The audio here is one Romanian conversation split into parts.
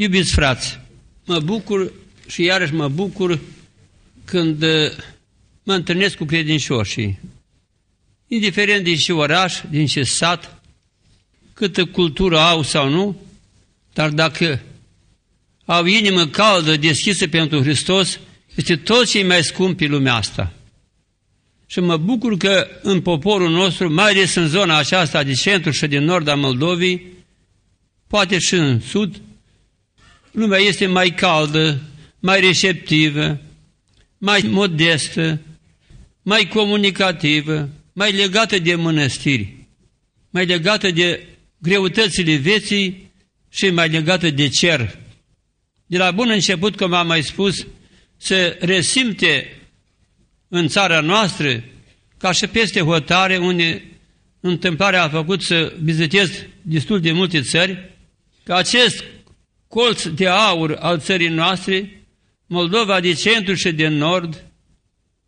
Iubiți frați, mă bucur și iarăși mă bucur când uh, mă întâlnesc cu credincioșii, indiferent din ce oraș, din ce sat, câtă cultură au sau nu, dar dacă au inimă caldă, deschisă pentru Hristos, este tot ce mai scump pe lumea asta. Și mă bucur că în poporul nostru, mai ales în zona aceasta de centru și din nord a Moldovii, poate și în sud, lumea este mai caldă, mai receptivă, mai modestă, mai comunicativă, mai legată de mănăstiri, mai legată de greutățile vieții și mai legată de cer. De la bun început, cum am mai spus, se resimte în țara noastră, ca și peste hotare, unde întâmplarea a făcut să vizitez destul de multe țări, că acest colț de aur al țării noastre, Moldova de centru și de nord,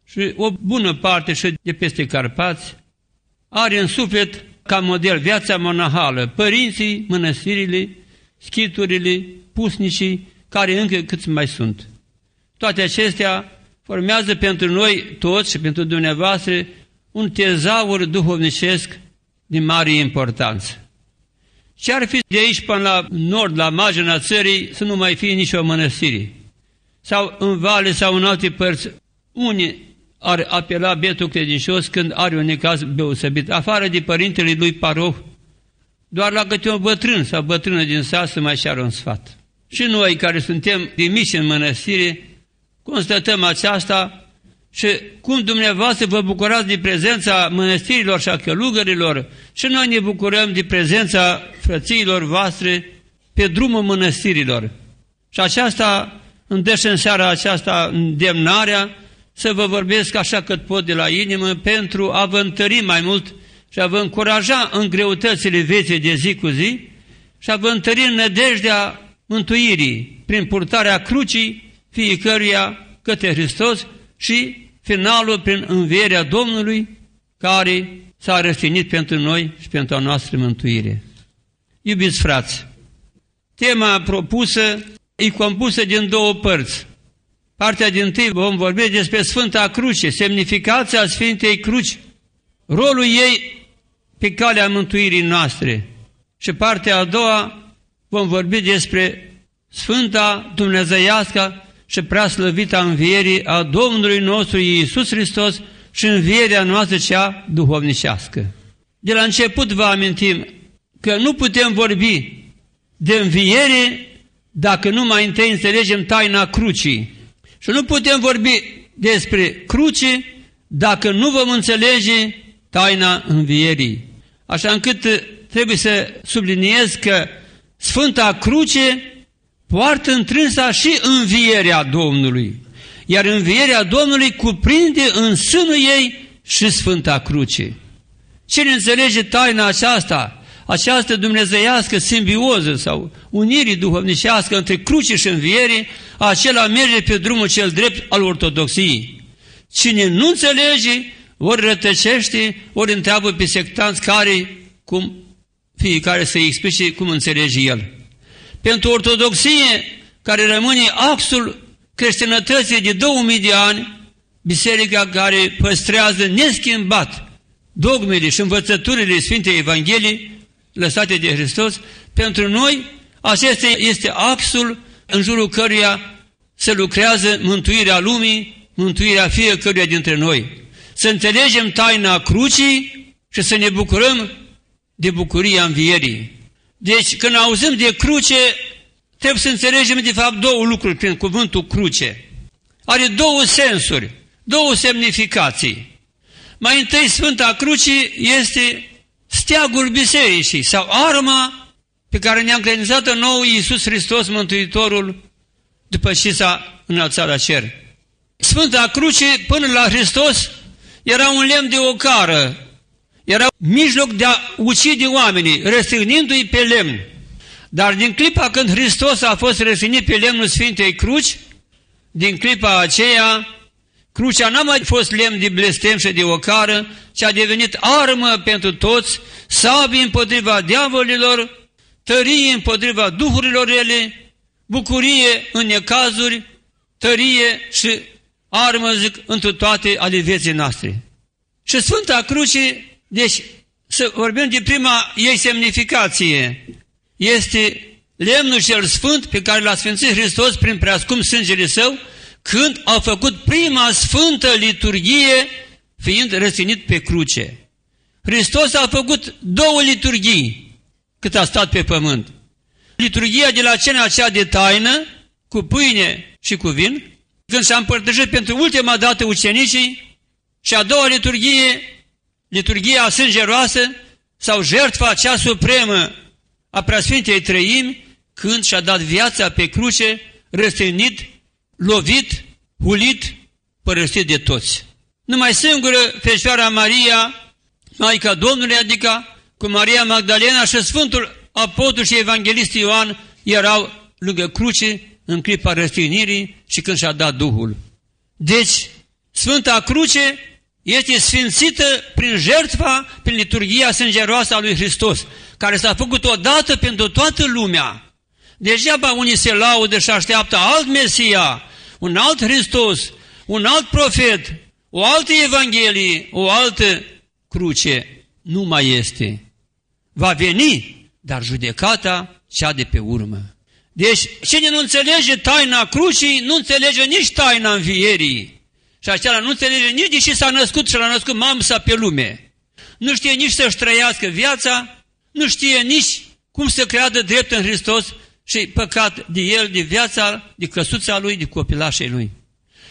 și o bună parte și de peste Carpați, are în suflet ca model viața monahală, părinții, mănăstirile, schiturile, pusnicii, care încă câți mai sunt. Toate acestea formează pentru noi toți și pentru dumneavoastră un tezaur duhovnicesc de mare importanță. Ce ar fi de aici până la nord, la marginea țării, să nu mai fie nicio mănăstire? Sau în vale sau în alte părți, unii ar apela bietul credincios când are un necaz deosebit, afară de părintele lui paroh, doar la câte un bătrân sau bătrână din sat să mai ceară un sfat. Și noi care suntem mici în mănăstire, constatăm aceasta și cum dumneavoastră vă bucurați de prezența mănăstirilor și a călugărilor și noi ne bucurăm de prezența frățiilor voastre pe drumul mănăstirilor. Și aceasta îndăși în seara aceasta îndemnarea să vă vorbesc așa cât pot de la inimă pentru a vă întări mai mult și a vă încuraja în greutățile vieții de zi cu zi și a vă întări în nădejdea mântuirii prin purtarea crucii fiecăruia către Hristos și finalul prin învierea Domnului care s-a răstinit pentru noi și pentru a noastră mântuire. Iubiți frați, tema propusă e compusă din două părți. Partea din tâi vom vorbi despre Sfânta Cruce, semnificația Sfintei Cruci, rolul ei pe calea mântuirii noastre. Și partea a doua vom vorbi despre Sfânta Dumnezeiască și prea slăvita învierii a Domnului nostru Iisus Hristos și învierea noastră cea duhovnicească. De la început vă amintim că nu putem vorbi de înviere dacă nu mai întâi înțelegem taina crucii. Și nu putem vorbi despre cruce dacă nu vom înțelege taina învierii. Așa încât trebuie să subliniez că Sfânta Cruce poartă întrânsa și învierea Domnului. Iar învierea Domnului cuprinde în sânul ei și Sfânta Cruce. Cine înțelege taina aceasta, această dumnezeiască simbioză sau unirii duhovnicească între cruce și înviere, acela merge pe drumul cel drept al ortodoxiei. Cine nu înțelege, ori rătăcește, ori întreabă pe sectanți care, cum fiecare să-i explice cum înțelege el. Pentru ortodoxie, care rămâne axul creștinătății de 2000 de ani, biserica care păstrează neschimbat dogmele și învățăturile Sfintei Evangheliei lăsate de Hristos, pentru noi acesta este axul în jurul căruia se lucrează mântuirea lumii, mântuirea fiecăruia dintre noi. Să înțelegem taina crucii și să ne bucurăm de bucuria învierii. Deci când auzim de cruce, trebuie să înțelegem de fapt două lucruri prin cuvântul cruce. Are două sensuri, două semnificații. Mai întâi Sfânta Cruce este steagul bisericii sau arma pe care ne-a încredințat nou Iisus Hristos Mântuitorul după ce s-a înălțat la cer. Sfânta Cruce până la Hristos era un lemn de ocară, era mijloc de a ucide oamenii, răstignindu-i pe lemn. Dar din clipa când Hristos a fost răstignit pe lemnul Sfintei Cruci, din clipa aceea, crucea n-a mai fost lemn de blestem și de ocară, ci a devenit armă pentru toți, sabii împotriva diavolilor, tărie împotriva duhurilor ele, bucurie în necazuri, tărie și armă, zic, întru toate ale vieții noastre. Și Sfânta Cruce, deci să vorbim de prima ei semnificație, este lemnul cel sfânt pe care l-a sfințit Hristos prin preascum sângele său, când a făcut prima sfântă liturghie, fiind răstinit pe cruce. Hristos a făcut două liturghii cât a stat pe pământ. Liturghia de la cena aceea de taină, cu pâine și cu vin, când s-a împărtășit pentru ultima dată ucenicii, și a doua liturghie, liturghia sângeroasă, sau jertfa cea supremă a Preasfintei Trăimi, când și-a dat viața pe cruce, răstignit, lovit, hulit, părăsit de toți. Numai singură Fecioara Maria, Maica Domnului, adică cu Maria Magdalena și Sfântul Apostol și Evanghelist Ioan erau lângă cruce în clipa răstignirii și când și-a dat Duhul. Deci, Sfânta Cruce este sfințită prin jertfa, prin liturgia sângeroasă a lui Hristos, care s-a făcut odată pentru toată lumea. Degeaba unii se laudă și așteaptă alt Mesia, un alt Hristos, un alt profet, o altă Evanghelie, o altă cruce. Nu mai este. Va veni, dar judecata cea de pe urmă. Deci, cine nu înțelege taina crucii, nu înțelege nici taina învierii. Și acela nu înțelege nici de ce s-a născut și l-a născut mamsa pe lume. Nu știe nici să-și trăiască viața, nu știe nici cum să creadă drept în Hristos și păcat de el, de viața, de căsuța lui, de copilașei lui.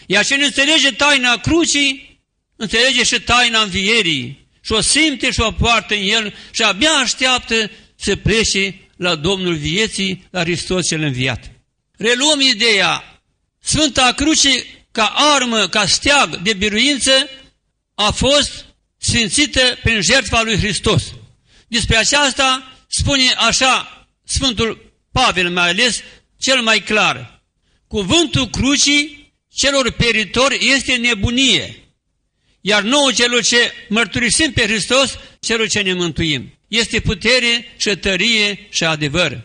Iar cine înțelege taina crucii, înțelege și taina învierii și o simte și o poartă în el și abia așteaptă să plece la Domnul vieții, la Hristos cel înviat. Reluăm ideea, Sfânta Cruce ca armă, ca steag de biruință, a fost sfințită prin jertfa lui Hristos. Despre aceasta spune așa Sfântul Pavel mai ales, cel mai clar. Cuvântul crucii celor peritori este nebunie, iar nouă celor ce mărturisim pe Hristos, celor ce ne mântuim este putere și tărie și adevăr.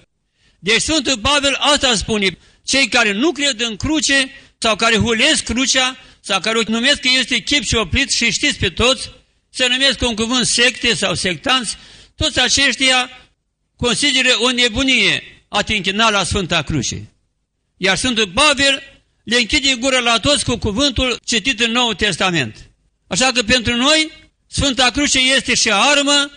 Deci Sfântul Pavel asta spune, cei care nu cred în cruce sau care hulesc crucea sau care o numesc că este chip și oprit și știți pe toți, se numesc un cuvânt secte sau sectanți, toți aceștia consideră o nebunie a te închina la Sfânta Cruce. Iar Sfântul Pavel le închide gura la toți cu cuvântul citit în Noul Testament. Așa că pentru noi Sfânta Cruce este și armă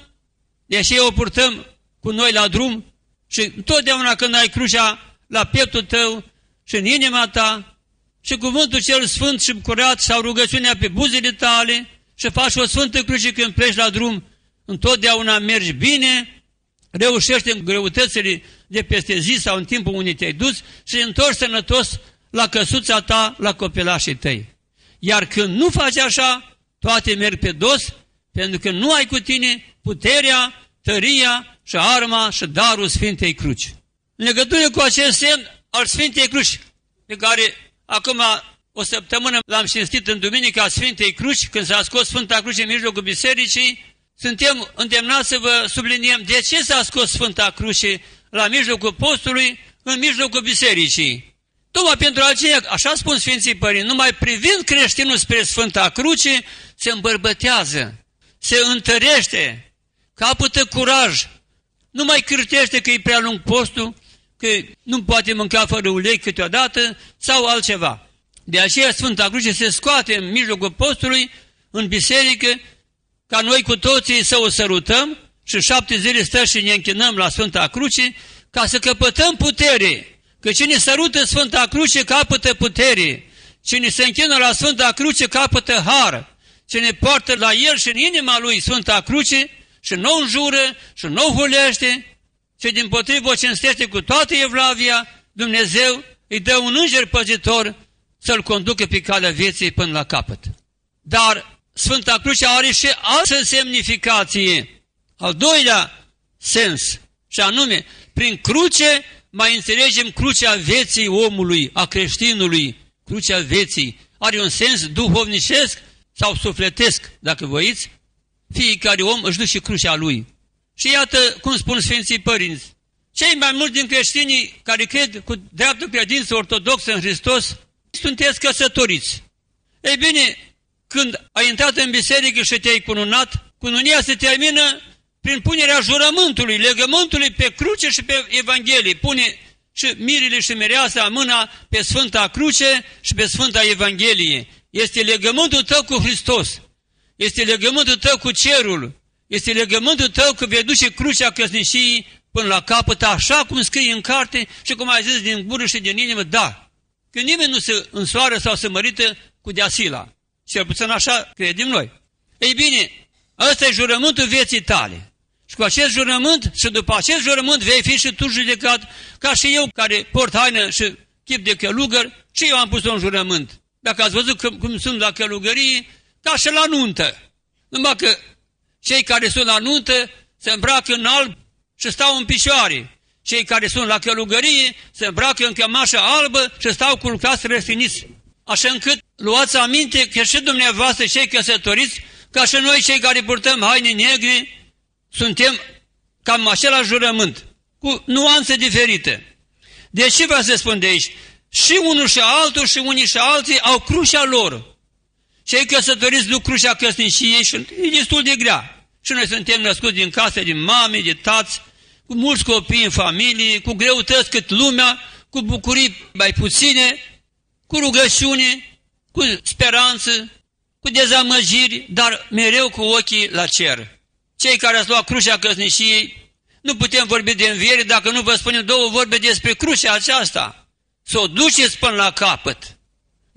deși o purtăm cu noi la drum și totdeauna când ai crucea la pieptul tău și în inima ta și cuvântul cel sfânt și curat sau rugăciunea pe buzele tale și faci o sfântă cruce când pleci la drum, întotdeauna mergi bine, reușești în greutățile de peste zi sau în timpul unde te-ai dus și întorci sănătos la căsuța ta, la copilașii tăi. Iar când nu faci așa, toate merg pe dos, pentru că nu ai cu tine puterea, tăria și arma și darul Sfintei Cruci. În legătură cu acest semn al Sfintei Cruci, pe care acum o săptămână l-am cinstit în Duminica Sfintei Cruci, când s-a scos Sfânta Cruce în mijlocul bisericii, suntem îndemnați să vă subliniem de ce s-a scos Sfânta Cruce la mijlocul postului, în mijlocul bisericii. Tocmai pentru aceea, așa spun Sfinții Părinți, numai privind creștinul spre Sfânta Cruce, se îmbărbătează, se întărește, capătă curaj, nu mai cârtește că e prea lung postul, că nu poate mânca fără ulei câteodată sau altceva. De aceea Sfânta Cruce se scoate în mijlocul postului, în biserică, ca noi cu toții să o sărutăm și șapte zile stă și ne închinăm la Sfânta Cruce, ca să căpătăm putere. Că cine sărută Sfânta Cruce capătă putere. Cine se închină la Sfânta Cruce capătă har. Cine poartă la el și în inima lui Sfânta Cruce, și nu înjură și nu hulește, ci din potrivă o cinstește cu toată Evlavia, Dumnezeu îi dă un înger păzitor să-l conducă pe calea vieții până la capăt. Dar Sfânta Cruce are și altă semnificație, al doilea sens, și anume, prin cruce mai înțelegem crucea vieții omului, a creștinului, crucea vieții. Are un sens duhovnicesc sau sufletesc, dacă voiți, fiecare om își duce crucea lui. Și iată cum spun Sfinții Părinți, Cei mai mulți din creștinii care cred cu dreaptă credință ortodoxă în Hristos, sunteți căsătoriți. Ei bine, când ai intrat în biserică și te-ai cununat, cununia se termină prin punerea jurământului, legământului pe cruce și pe Evanghelie. Pune și mirile și mireasa mâna pe Sfânta Cruce și pe Sfânta Evanghelie. Este legământul tău cu Hristos. Este legământul tău cu cerul. Este legământul tău că vei duce crucea căsniciei până la capăt, așa cum scrie în carte și cum ai zis din gură și din inimă, da. Că nimeni nu se însoară sau se mărită cu deasila. Cel puțin așa credem noi. Ei bine, ăsta e jurământul vieții tale. Și cu acest jurământ și după acest jurământ vei fi și tu judecat, ca și eu care port haină și chip de călugăr, și eu am pus un jurământ. Dacă ați văzut cum, cum sunt la călugărie, ca și la nuntă. Numai că cei care sunt la nuntă se îmbracă în alb și stau în picioare. Cei care sunt la călugărie se îmbracă în cămașă albă și stau culcați răstiniți. Așa încât luați aminte că și dumneavoastră cei căsătoriți, ca și noi cei care purtăm haine negre, suntem cam același jurământ, cu nuanțe diferite. De ce vă să spun de aici? Și unul și altul și unii și alții au crucea lor. Cei căsătoriți duc crucea căsniciei și e destul de grea. Și noi suntem născuți din case, din mame, de tați, cu mulți copii în familie, cu greutăți cât lumea, cu bucurii mai puține, cu rugăciune, cu speranță, cu dezamăgiri, dar mereu cu ochii la cer. Cei care ați luat crucea căsniciei, nu putem vorbi de înviere dacă nu vă spunem două vorbe despre crucea aceasta. Să o duceți până la capăt.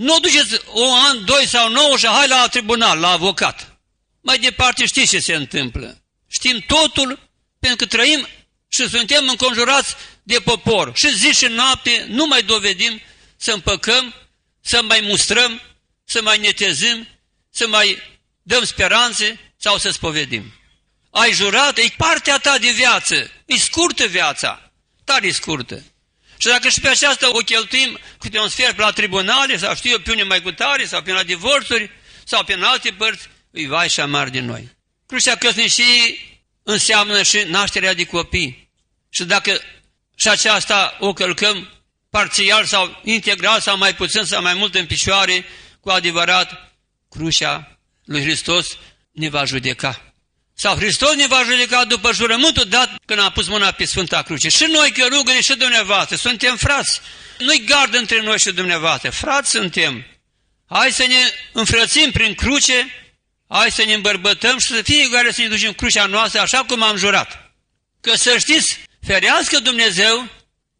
Nu o duceți o an, doi sau nouă și hai la tribunal, la avocat. Mai departe știți ce se întâmplă. Știm totul pentru că trăim și suntem înconjurați de popor. Și zi și noapte nu mai dovedim să împăcăm, să mai mustrăm, să mai netezim, să mai dăm speranțe sau să spovedim. Ai jurat, e partea ta de viață, e scurtă viața, tare scurtă. Și dacă și pe aceasta o cheltuim câte un sfert la tribunale, sau știu eu, pe unde mai cu tare, sau pe la divorțuri, sau pe în alte părți, îi vai și amar din noi. Crucea căsnișii înseamnă și nașterea de copii. Și dacă și aceasta o călcăm parțial sau integral sau mai puțin sau mai mult în picioare, cu adevărat, crucea lui Hristos ne va judeca. Sau Hristos ne va judeca după jurământul dat când a pus mâna pe Sfânta Cruce. Și noi, călugări, și dumneavoastră, suntem frați. Nu-i gard între noi și dumneavoastră, frați suntem. Hai să ne înfrățim prin cruce, hai să ne îmbărbătăm și să fiecare să ne ducem crucea noastră așa cum am jurat. Că să știți, ferească Dumnezeu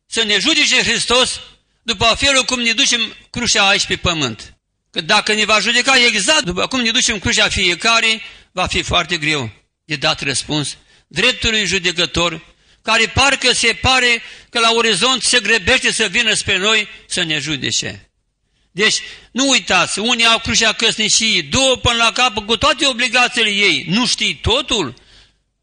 să ne judece Hristos după felul cum ne ducem crucea aici pe pământ. Că dacă ne va judeca exact după cum ne ducem crucea fiecare, va fi foarte greu de dat răspuns dreptului judecător, care parcă se pare că la orizont se grăbește să vină spre noi să ne judece. Deci, nu uitați, unii au crucea căsnicii, două până la capă cu toate obligațiile ei. Nu știi totul?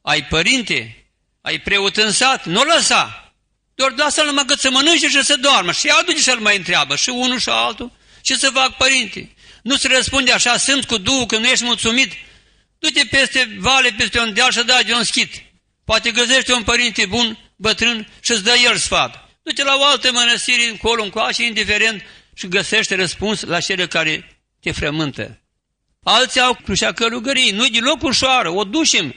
Ai părinte, ai preot în sat, nu lăsa. Doar lasă-l numai cât să mănânce și să doarmă. Și aduce și-l mai întreabă, și unul și altul. Ce să fac, părinte? Nu se răspunde așa, sunt cu duhul că nu ești mulțumit, Du-te peste vale, peste un deal și dai de un schit. Poate găsește un părinte bun, bătrân și îți dă el sfat. Du-te la o altă mănăstire, încolo, încoace, indiferent, și găsește răspuns la cele care te frământă. Alții au crucea călugării, nu-i deloc ușoară, o ducem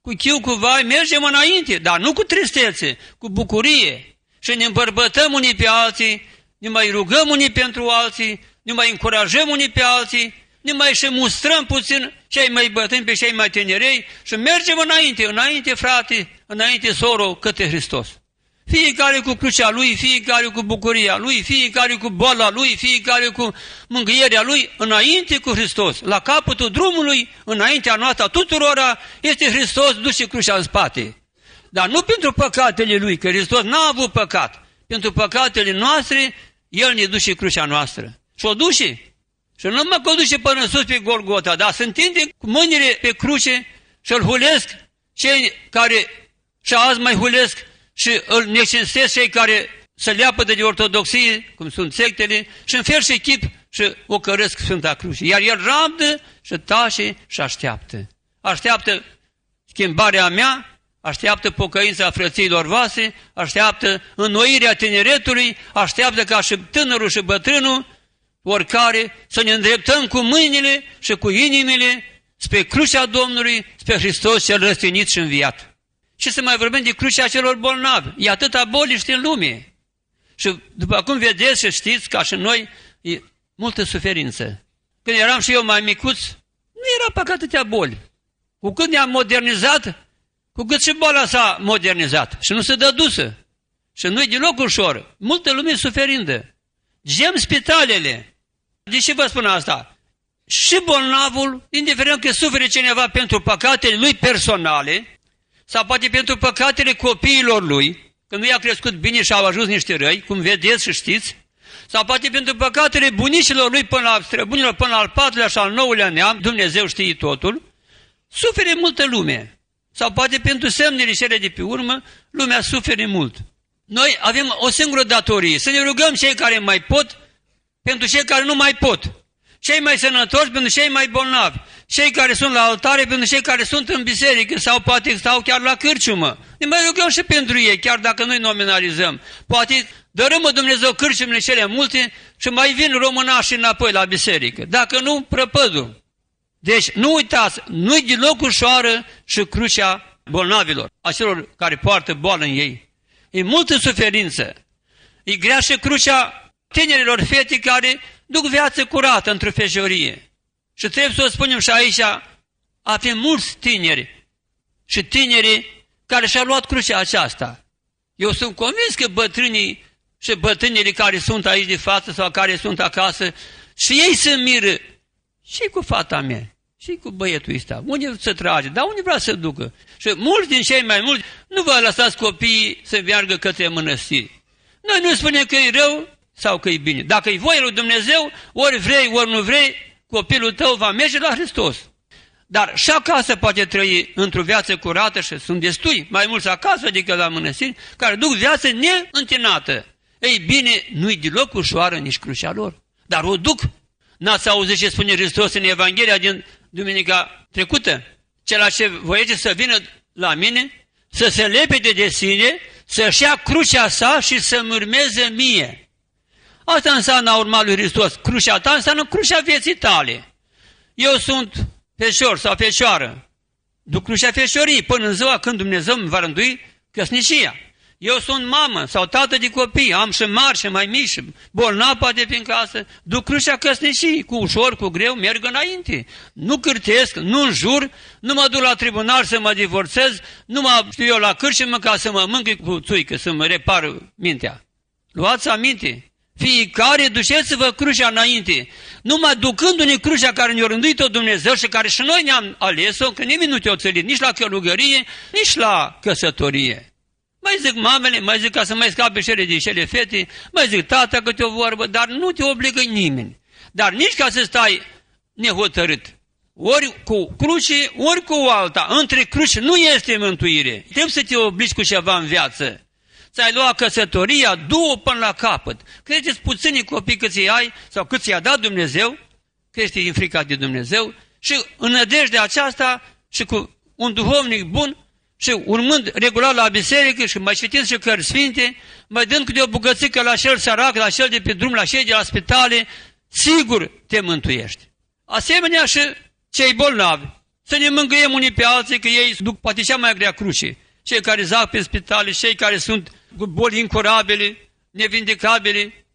cu chiu, cu vai, mergem înainte, dar nu cu tristețe, cu bucurie. Și ne îmbărbătăm unii pe alții, ne mai rugăm unii pentru alții, ne mai încurajăm unii pe alții, ne mai și mustrăm puțin cei mai bătrâni pe cei mai tinerei și mergem înainte, înainte frate, înainte soro, către Hristos. Fiecare cu crucea lui, fiecare cu bucuria lui, fiecare cu boala lui, fiecare cu mângâierea lui, înainte cu Hristos. La capătul drumului, înaintea noastră tuturora, este Hristos, duce crucea în spate. Dar nu pentru păcatele lui, că Hristos n-a avut păcat. Pentru păcatele noastre, El ne duce crucea noastră. Și o duce. Și nu mă conduce până sus pe Golgota, dar se întinde cu mâinile pe cruce și îl hulesc cei care și azi mai hulesc și îl necinstesc cei care se leapă de ortodoxie, cum sunt sectele, și în fel și chip și o căresc Sfânta Cruce. Iar el rabdă și tașe și așteaptă. Așteaptă schimbarea mea, așteaptă pocăința frăților voastre, așteaptă înnoirea tineretului, așteaptă ca și tânărul și bătrânul, oricare, să ne îndreptăm cu mâinile și cu inimile spre crucea Domnului, spre Hristos cel răstinit și înviat. Și să mai vorbim de crucea celor bolnavi. E atâta boliști în lume. Și după cum vedeți și știți, ca și noi, e multă suferință. Când eram și eu mai micuț, nu era pe atâtea boli. Cu cât ne-am modernizat, cu cât și boala s-a modernizat și nu se dă dusă. Și nu-i deloc ușor. Multă lume suferindă. Gem spitalele. De ce vă spun asta? Și bolnavul, indiferent că suferă cineva pentru păcatele lui personale, sau poate pentru păcatele copiilor lui, că nu i-a crescut bine și au ajuns niște răi, cum vedeți și știți, sau poate pentru păcatele bunicilor lui până la străbunilor, până la al patrulea și al nouălea neam, Dumnezeu știe totul, sufere multă lume. Sau poate pentru semnele cele de pe urmă, lumea sufere mult. Noi avem o singură datorie, să ne rugăm cei care mai pot pentru cei care nu mai pot. Cei mai sănătoși pentru cei mai bolnavi. Cei care sunt la altare pentru cei care sunt în biserică sau poate stau chiar la cârciumă. Ne mai rugăm și pentru ei, chiar dacă noi nominalizăm. Poate dărâmă Dumnezeu cârciumele cele multe și mai vin românașii înapoi la biserică. Dacă nu, prăpădul. Deci nu uitați, nu-i deloc ușoară și crucea bolnavilor, a celor care poartă boală în ei. E multă suferință. E grea și crucea tinerilor fete care duc viață curată într-o fejorie. Și trebuie să o spunem și aici, avem mulți tineri și tinerii care și-au luat crucea aceasta. Eu sunt convins că bătrânii și bătrânii care sunt aici de față sau care sunt acasă și ei se miră și cu fata mea și cu băietul ăsta. Unde să trage? Dar unde vrea să ducă? Și mulți din cei mai mulți nu vă lăsați copiii să meargă către mănăstiri. Noi nu spunem că e rău sau că e bine. Dacă e voie lui Dumnezeu, ori vrei, ori nu vrei, copilul tău va merge la Hristos. Dar și acasă poate trăi într-o viață curată și sunt destui, mai mulți acasă decât la mănăstiri, care duc viață neîntinată. Ei bine, nu-i deloc ușoară nici crucea lor, dar o duc. N-ați auzit ce spune Hristos în Evanghelia din duminica trecută? Cel ce voiește să vină la mine, să se lepede de sine, să-și ia crucea sa și să-mi urmeze mie. Asta înseamnă a urma lui Hristos. Crucea ta înseamnă crucea vieții tale. Eu sunt feșor sau feșoară. Duc crucea feșorii până în ziua când Dumnezeu îmi va rândui căsnicia. Eu sunt mamă sau tată de copii, am și mari și mai mici, bolnav poate fi în casă, duc crucea căsnicii, cu ușor, cu greu, merg înainte. Nu cârtesc, nu înjur, nu mă duc la tribunal să mă divorțez, nu mă știu eu la cârșimă ca să mă mângâi cu țuică, să mă repar mintea. Luați aminte, fiecare duceți-vă crucea înainte, numai ducându-ne crucea care ne-a rânduit-o Dumnezeu și care și noi ne-am ales-o, că nimeni nu te-a țălit nici la călugărie, nici la căsătorie. Mai zic mamele, mai zic ca să mai scape cele de cele fete, mai zic tata câte o vorbă, dar nu te obligă nimeni. Dar nici ca să stai nehotărât. Ori cu cruce, ori cu alta. Între cruci nu este mântuire. Trebuie să te obligi cu ceva în viață. Ți-ai luat căsătoria, du-o până la capăt. Credeți puțini copii cât ai, sau cât ți-a dat Dumnezeu, crește din frica de Dumnezeu, și în nădejdea aceasta și cu un duhovnic bun, și urmând regulat la biserică și mai citind și cărți sfinte, mai dând câte o bugățică la cel sărac, la cel de pe drum, la cei de la spitale, sigur te mântuiești. Asemenea și cei bolnavi, să ne mângâiem unii pe alții, că ei duc poate cea mai grea cruce. Cei care zac pe spitale, cei care sunt cu boli incurabile, nevindicabile,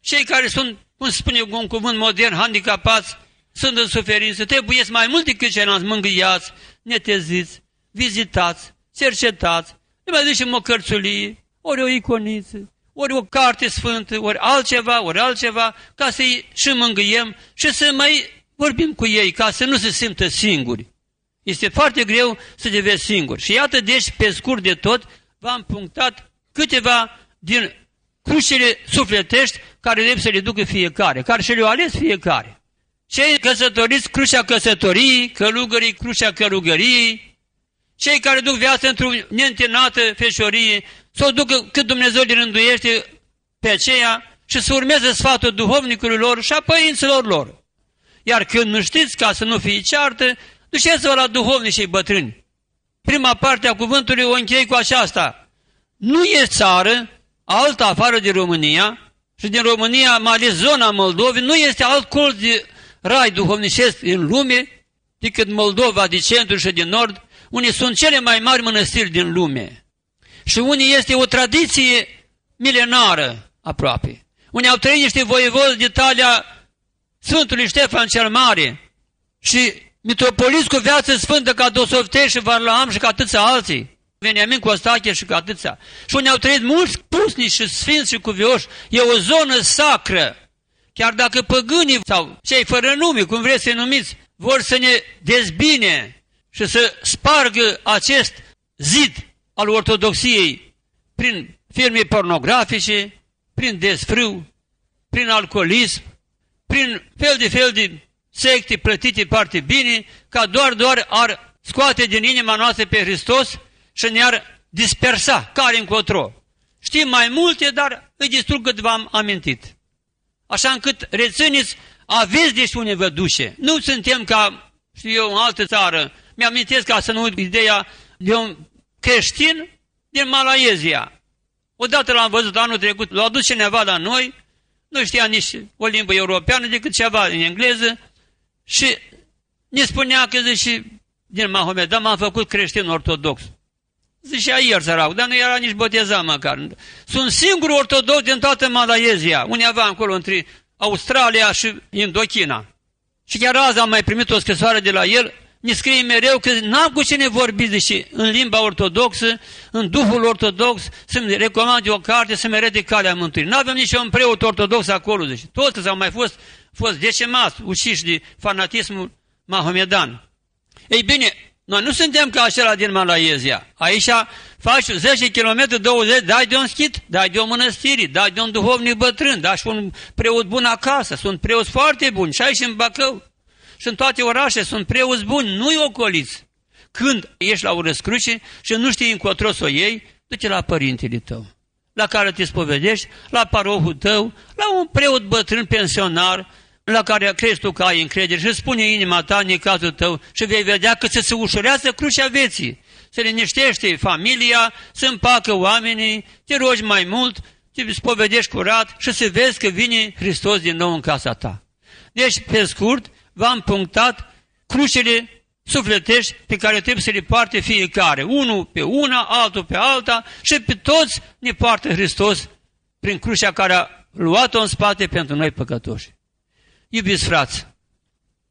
cei care sunt, cum se spune un cuvânt modern, handicapați, sunt în suferință, trebuie mai mult decât ceilalți mângâiați, neteziți, vizitați, cercetați, ne mai ducem o cărțulie, ori o iconiță, ori o carte sfântă, ori altceva, ori altceva, ca să-i și mângâiem și să mai vorbim cu ei, ca să nu se simtă singuri. Este foarte greu să te vezi singur. Și iată, deci, pe scurt de tot, v-am punctat câteva din crucele sufletești care trebuie să le ducă fiecare, care și le-au ales fiecare. Cei căsătoriți, crucea căsătoriei, călugării, crucea călugăriei, cei care duc viața într-o neîntinată feșorie, să o ducă cât Dumnezeu le rânduiește pe aceea și să urmeze sfatul duhovnicului lor și a părinților lor. Iar când nu știți, ca să nu fie ceartă, duceți-vă la duhovnicii bătrâni. prima parte a cuvântului o închei cu aceasta. Nu e țară altă afară de România și din România, mai ales zona Moldovei, nu este alt colț de rai duhovnicesc în lume decât Moldova de centru și de nord, unde sunt cele mai mari mănăstiri din lume. Și unii este o tradiție milenară aproape. Unii au trăit niște voievozi de talia Sfântului Ștefan cel Mare și mitropoliți cu viață sfântă ca Dosofte și Varlaam și ca atâția alții. Veniamin Costache și ca atâția. Și unde au trăit mulți pusnici și sfinți și cuvioși. E o zonă sacră. Chiar dacă păgânii sau cei fără nume, cum vreți să numiți, vor să ne dezbine și să spargă acest zid al ortodoxiei prin firme pornografice, prin desfrâu, prin alcoolism, prin fel de fel de secte plătite foarte bine, ca doar, doar ar scoate din inima noastră pe Hristos și ne-ar dispersa care încotro. Știm mai multe, dar îi distrug cât v-am amintit. Așa încât rețineți, aveți de unde vă duce. Nu suntem ca, știu eu, în altă țară. Mi-amintesc ca să nu uit ideea de un creștin din Malaezia. Odată l-am văzut anul trecut, l-a adus cineva la noi, nu știa nici o limbă europeană decât ceva în engleză și ne spunea că zice, din Mahomet, dar m-am făcut creștin ortodox. Zicea ieri sărac, dar nu era nici botezat măcar. Sunt singur ortodox din toată Malaezia, undeva acolo între Australia și Indochina. Și chiar azi am mai primit o scrisoare de la el, ne scrie mereu că n-am cu cine vorbi, deși în limba ortodoxă, în Duhul ortodox, să-mi recomande o carte să merede calea mântuirii. Nu avem niciun preot ortodox acolo, deci toți au mai fost, fost decemați, uciși de fanatismul mahomedan. Ei bine, noi nu suntem ca acela din Malaezia. Aici faci 10 km, 20, dai de un schit, dai de o mănăstire, dai de un duhovnic bătrân, dai și un preot bun acasă. Sunt preoți foarte buni și aici în Bacău. Și în toate orașe sunt preoți buni, nu-i ocoliți. Când ești la o răscruce și nu știi încotro să o iei, du-te la părintele tău, la care te spovedești, la parohul tău, la un preot bătrân pensionar, la care crezi tu că ai încredere și spune inima ta în cazul tău și vei vedea că se ușurează crucea vieții. Se liniștește familia, se împacă oamenii, te rogi mai mult, te spovedești curat și să vezi că vine Hristos din nou în casa ta. Deci, pe scurt, v-am punctat crucele sufletești pe care trebuie să le poarte fiecare. Unul pe una, altul pe alta și pe toți ne poartă Hristos prin crucea care a luat-o în spate pentru noi păcătoși. Iubiți frați,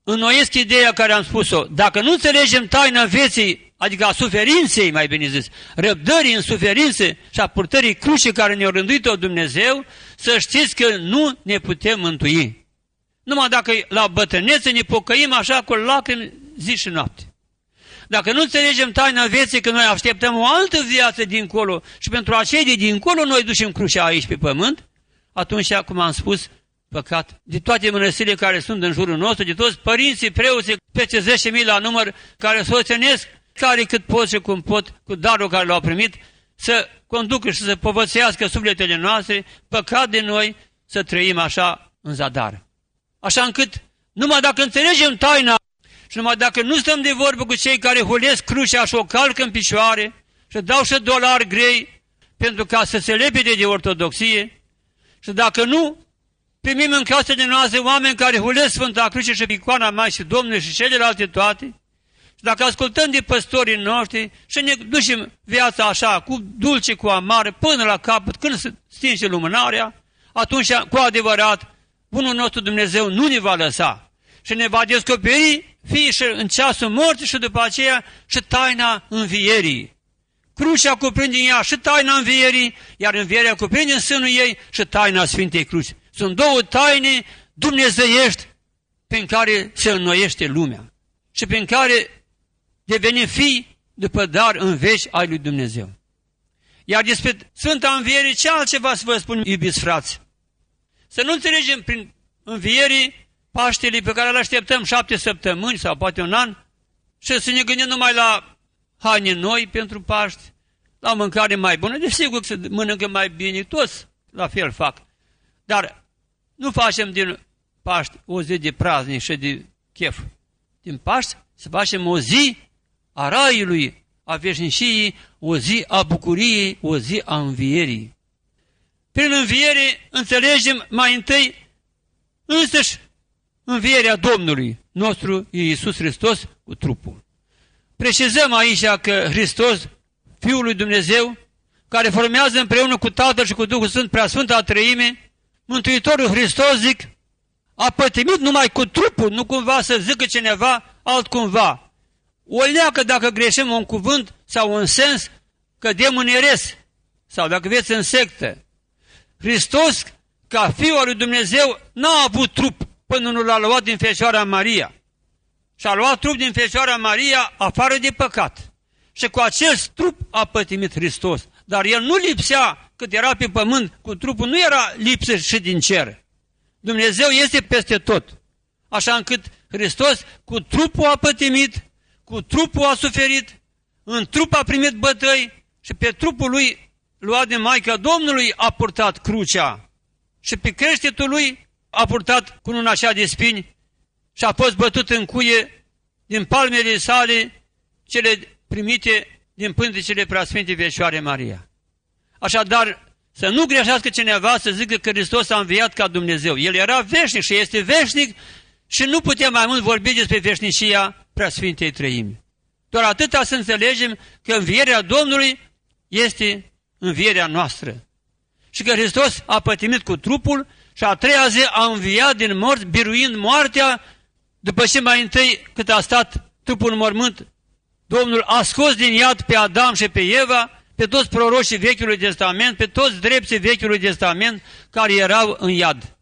înnoiesc ideea care am spus-o. Dacă nu înțelegem taina vieții, adică a suferinței, mai bine zis, răbdării în suferințe și a purtării crucii care ne-a rânduit-o Dumnezeu, să știți că nu ne putem mântui. Numai dacă la bătrânețe ne pocăim așa cu lacrimi zi și noapte. Dacă nu înțelegem taina vieții că noi așteptăm o altă viață dincolo și pentru acei de dincolo noi ducem crucea aici pe pământ, atunci, cum am spus, păcat, de toate mănăstirile care sunt în jurul nostru, de toți părinții, preoții, peste 10.000 la număr, care soțenesc care cât pot și cum pot, cu darul care l-au primit, să conducă și să povățească sufletele noastre, păcat de noi să trăim așa în zadar. Așa încât, numai dacă înțelegem taina și numai dacă nu stăm de vorbă cu cei care hulesc crucea și o calcă în picioare și dau și dolari grei pentru ca să se lepede de ortodoxie și dacă nu primim în casele noastre oameni care hulesc Sfânta Cruce și icoana mai și Domnului și celelalte toate, și dacă ascultăm de păstorii noștri și ne ducem viața așa, cu dulce, cu amare, până la capăt, când se stinge lumânarea, atunci, cu adevărat, Bunul nostru Dumnezeu nu ne va lăsa și ne va descoperi fie și în ceasul morții și după aceea și taina învierii. Crucea cuprinde în ea și taina învierii, iar învierea cuprinde în sânul ei și taina Sfintei Cruci. Sunt două taine dumnezeiești prin care se înnoiește lumea și prin care devenim fii după dar în veci ai lui Dumnezeu. Iar despre Sfânta Înviere, ce altceva să vă spun, iubiți frați? Să nu înțelegem prin învierii Paștele pe care îl așteptăm șapte săptămâni sau poate un an și să ne gândim numai la haine noi pentru Paști, la mâncare mai bună. Desigur că se mănâncă mai bine, toți la fel fac. Dar nu facem din Paști o zi de praznic și de chef. Din Paști să facem o zi a raiului, a veșniciei, o zi a bucuriei, o zi a învierii. Prin înviere înțelegem mai întâi însăși învierea Domnului nostru Iisus Hristos cu trupul. Precizăm aici că Hristos, Fiul lui Dumnezeu, care formează împreună cu Tatăl și cu Duhul Sfânt Preasfânta Trăime, Mântuitorul Hristos, zic, a pătimit numai cu trupul, nu cumva să zică cineva altcumva. O leacă dacă greșim un cuvânt sau un sens, cădem în eres, sau dacă veți în sectă. Hristos, ca Fiul al lui Dumnezeu, n-a avut trup până nu l-a luat din Fecioara Maria. Și a luat trup din Fecioara Maria afară de păcat. Și cu acest trup a pătimit Hristos. Dar el nu lipsea cât era pe pământ, cu trupul nu era lipsă și din cer. Dumnezeu este peste tot. Așa încât Hristos cu trupul a pătimit, cu trupul a suferit, în trup a primit bătăi și pe trupul lui luat de Maica Domnului a purtat crucea și pe creștetul lui a purtat cu un așa de spini și a fost bătut în cuie din palmele sale cele primite din pântecele preasfinte Fecioare Maria. Așadar, să nu greșească cineva să zică că Hristos a înviat ca Dumnezeu. El era veșnic și este veșnic și nu putem mai mult vorbi despre veșnicia preasfintei trăimi. Doar atâta să înțelegem că învierea Domnului este învierea noastră. Și că Hristos a pătimit cu trupul și a treia zi a înviat din morți, biruind moartea, după ce mai întâi cât a stat trupul în mormânt, Domnul a scos din iad pe Adam și pe Eva, pe toți proroșii Vechiului Testament, pe toți drepții Vechiului Testament care erau în iad.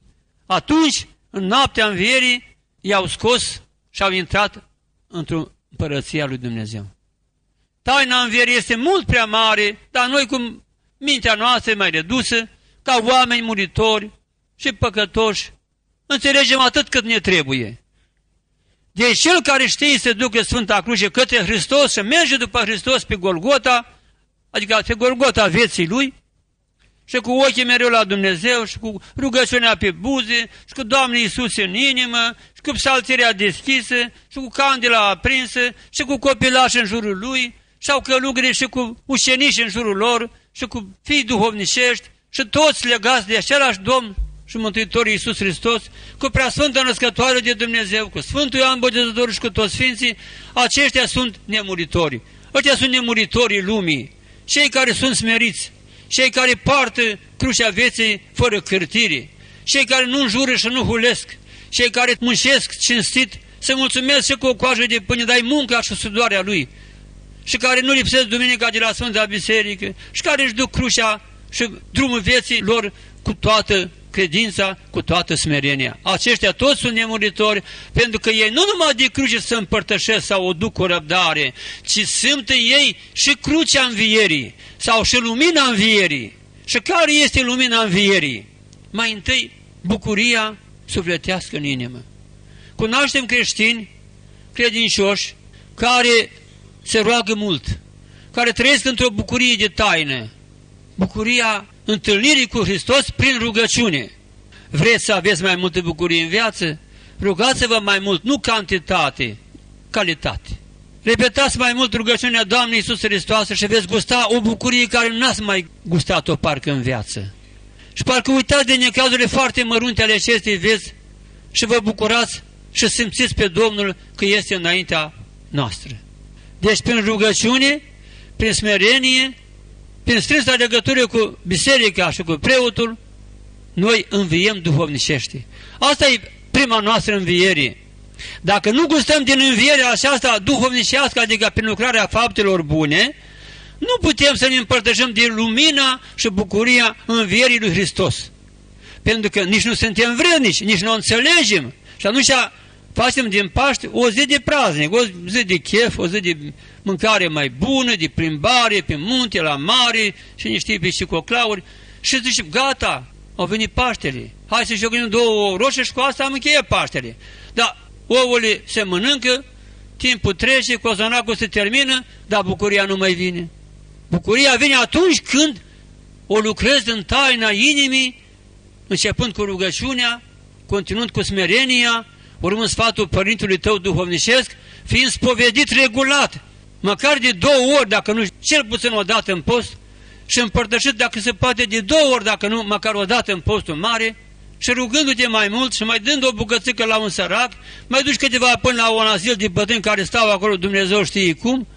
Atunci, în noaptea învierii, i-au scos și au intrat într-o împărăția lui Dumnezeu. Taina învierii este mult prea mare, dar noi cu mintea noastră mai redusă, ca oameni muritori și păcătoși, înțelegem atât cât ne trebuie. Deci cel care știe să ducă Sfânta Cruce către Hristos și merge după Hristos pe Golgota, adică pe Golgota vieții lui, și cu ochii mereu la Dumnezeu și cu rugăciunea pe buze și cu Doamne Iisus în inimă și cu psaltirea deschisă și cu candela aprinsă și cu copilași în jurul lui și au călugări și cu ucenici în jurul lor și cu fii duhovnicești și toți legați de același Domn și Mântuitor Iisus Hristos, cu Preasfântă Născătoare de Dumnezeu, cu Sfântul Ioan Botezător și cu toți Sfinții, aceștia sunt nemuritori. Aceștia sunt nemuritorii lumii, cei care sunt smeriți, cei care poartă crucea vieții fără cârtire, cei care nu înjură și nu hulesc, cei care muncesc cinstit, să mulțumesc și cu o coajă de pâine, dai munca și sudoarea lui, și care nu lipsesc duminica de la Sfânta Biserică, și care își duc crucea și drumul vieții lor cu toată credința, cu toată smerenia. Aceștia toți sunt nemuritori, pentru că ei nu numai de cruce să împărtășesc sau o duc cu răbdare, ci sunt în ei și crucea învierii sau și lumina învierii. Și care este lumina învierii? Mai întâi, bucuria sufletească în inimă. Cunoaștem creștini, credincioși, care se roagă mult, care trăiesc într-o bucurie de taină, bucuria întâlnirii cu Hristos prin rugăciune. Vreți să aveți mai multă bucurie în viață? Rugați-vă mai mult, nu cantitate, calitate. Repetați mai mult rugăciunea Doamnei Iisus Hristos și veți gusta o bucurie care n-ați mai gustat-o parcă în viață. Și parcă uitați de necazurile foarte mărunte ale acestei vieți și vă bucurați și simțiți pe Domnul că este înaintea noastră. Deci prin rugăciune, prin smerenie, prin strânsa legătură cu biserica și cu preotul, noi înviem duhovnicește. Asta e prima noastră înviere. Dacă nu gustăm din învierea aceasta duhovnicească, adică prin lucrarea faptelor bune, nu putem să ne împărtășim din lumina și bucuria învierii lui Hristos. Pentru că nici nu suntem vrednici, nici nu o înțelegem. Și atunci facem din Paște o zi de praznic, o zi de chef, o zi de mâncare mai bună, de plimbare pe munte, la mare și niște pe coclauri și zice, gata, au venit Paștele, hai să jocăm două roșii și cu asta am încheiat Paștele. Dar ouăle se mănâncă, timpul trece, cozonacul se termină, dar bucuria nu mai vine. Bucuria vine atunci când o lucrezi în taina inimii, începând cu rugăciunea, continuând cu smerenia, urmând sfatul părintului tău duhovnicesc, fiind spovedit regulat, măcar de două ori, dacă nu cel puțin o dată în post, și împărtășit dacă se poate de două ori, dacă nu, măcar o dată în postul mare, și rugându-te mai mult și mai dând o bucățică la un sărac, mai duci câteva până la un azil de bătrâni care stau acolo, Dumnezeu știe cum,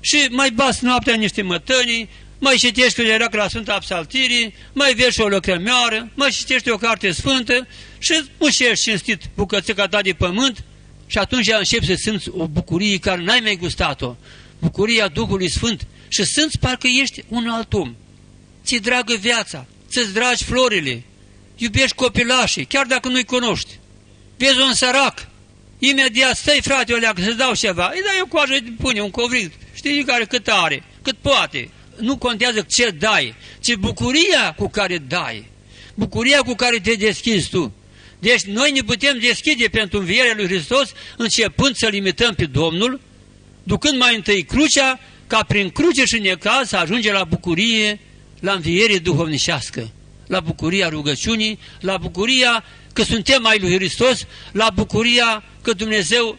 și mai bas noaptea niște mătănii, mai citești când era la Sfânta Psaltirii, mai vezi o lăcrămioară, mai citești o carte sfântă și mușești cinstit bucățica ta de pământ și atunci începi să simți o bucurie care n-ai mai gustat-o, bucuria Duhului Sfânt și simți parcă ești un alt om. Ți-e dragă viața, ți-ți dragi florile, iubești copilașii, chiar dacă nu-i cunoști. Vezi un sărac, imediat stai frate, o leacă, să-ți dau ceva, îi dai o coajă, pune un covrig, știi care cât are, cât poate. Nu contează ce dai, ci bucuria cu care dai, bucuria cu care te deschizi tu. Deci noi ne putem deschide pentru învierea lui Hristos începând să limităm pe Domnul, ducând mai întâi crucea, ca prin cruce și necaz să ajunge la bucurie, la înviere duhovnicească, la bucuria rugăciunii, la bucuria că suntem mai lui Hristos, la bucuria că Dumnezeu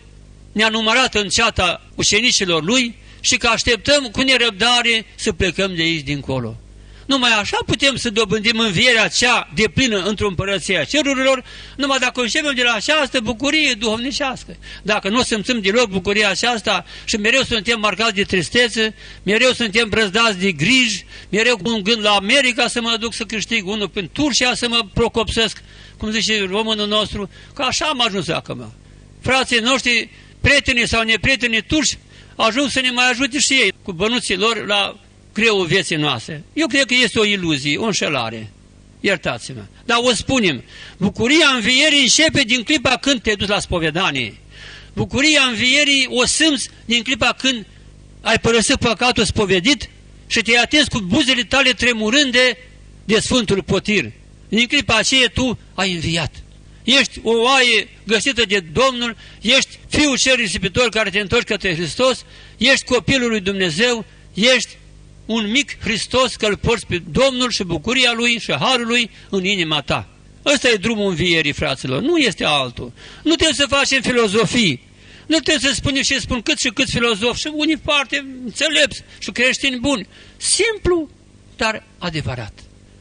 ne-a numărat în ceata ușenicilor Lui și că așteptăm cu nerăbdare să plecăm de aici dincolo. Numai așa putem să dobândim învierea cea de plină într-o împărăție a cerurilor, numai dacă începem de la această bucurie duhovnicească. Dacă nu simțim deloc bucuria aceasta și mereu suntem marcați de tristețe, mereu suntem brăzdați de griji, mereu cu un gând la America să mă duc să câștig, unul prin Turcia să mă procopsesc, cum zice românul nostru, că așa am ajuns acum. Frații noștri, prietenii sau neprietenii turci, ajung să ne mai ajute și ei cu bănuții lor la greul vieții noastre. Eu cred că este o iluzie, o înșelare. Iertați-mă. Dar o spunem, bucuria învierii începe din clipa când te duci la spovedanie. Bucuria învierii o simți din clipa când ai părăsit păcatul spovedit și te-ai atins cu buzele tale tremurânde de Sfântul Potir. Din clipa aceea tu ai înviat. Ești o oaie găsită de Domnul, ești Fiul cel risipitor care te întorci către Hristos, ești copilul lui Dumnezeu, ești un mic Hristos că îl porți pe Domnul și bucuria Lui și Harul Lui în inima ta. Ăsta e drumul învierii, fraților, nu este altul. Nu trebuie să facem filozofii, nu trebuie să spunem și spun cât și cât filozof și unii foarte înțelepți și creștini buni. Simplu, dar adevărat.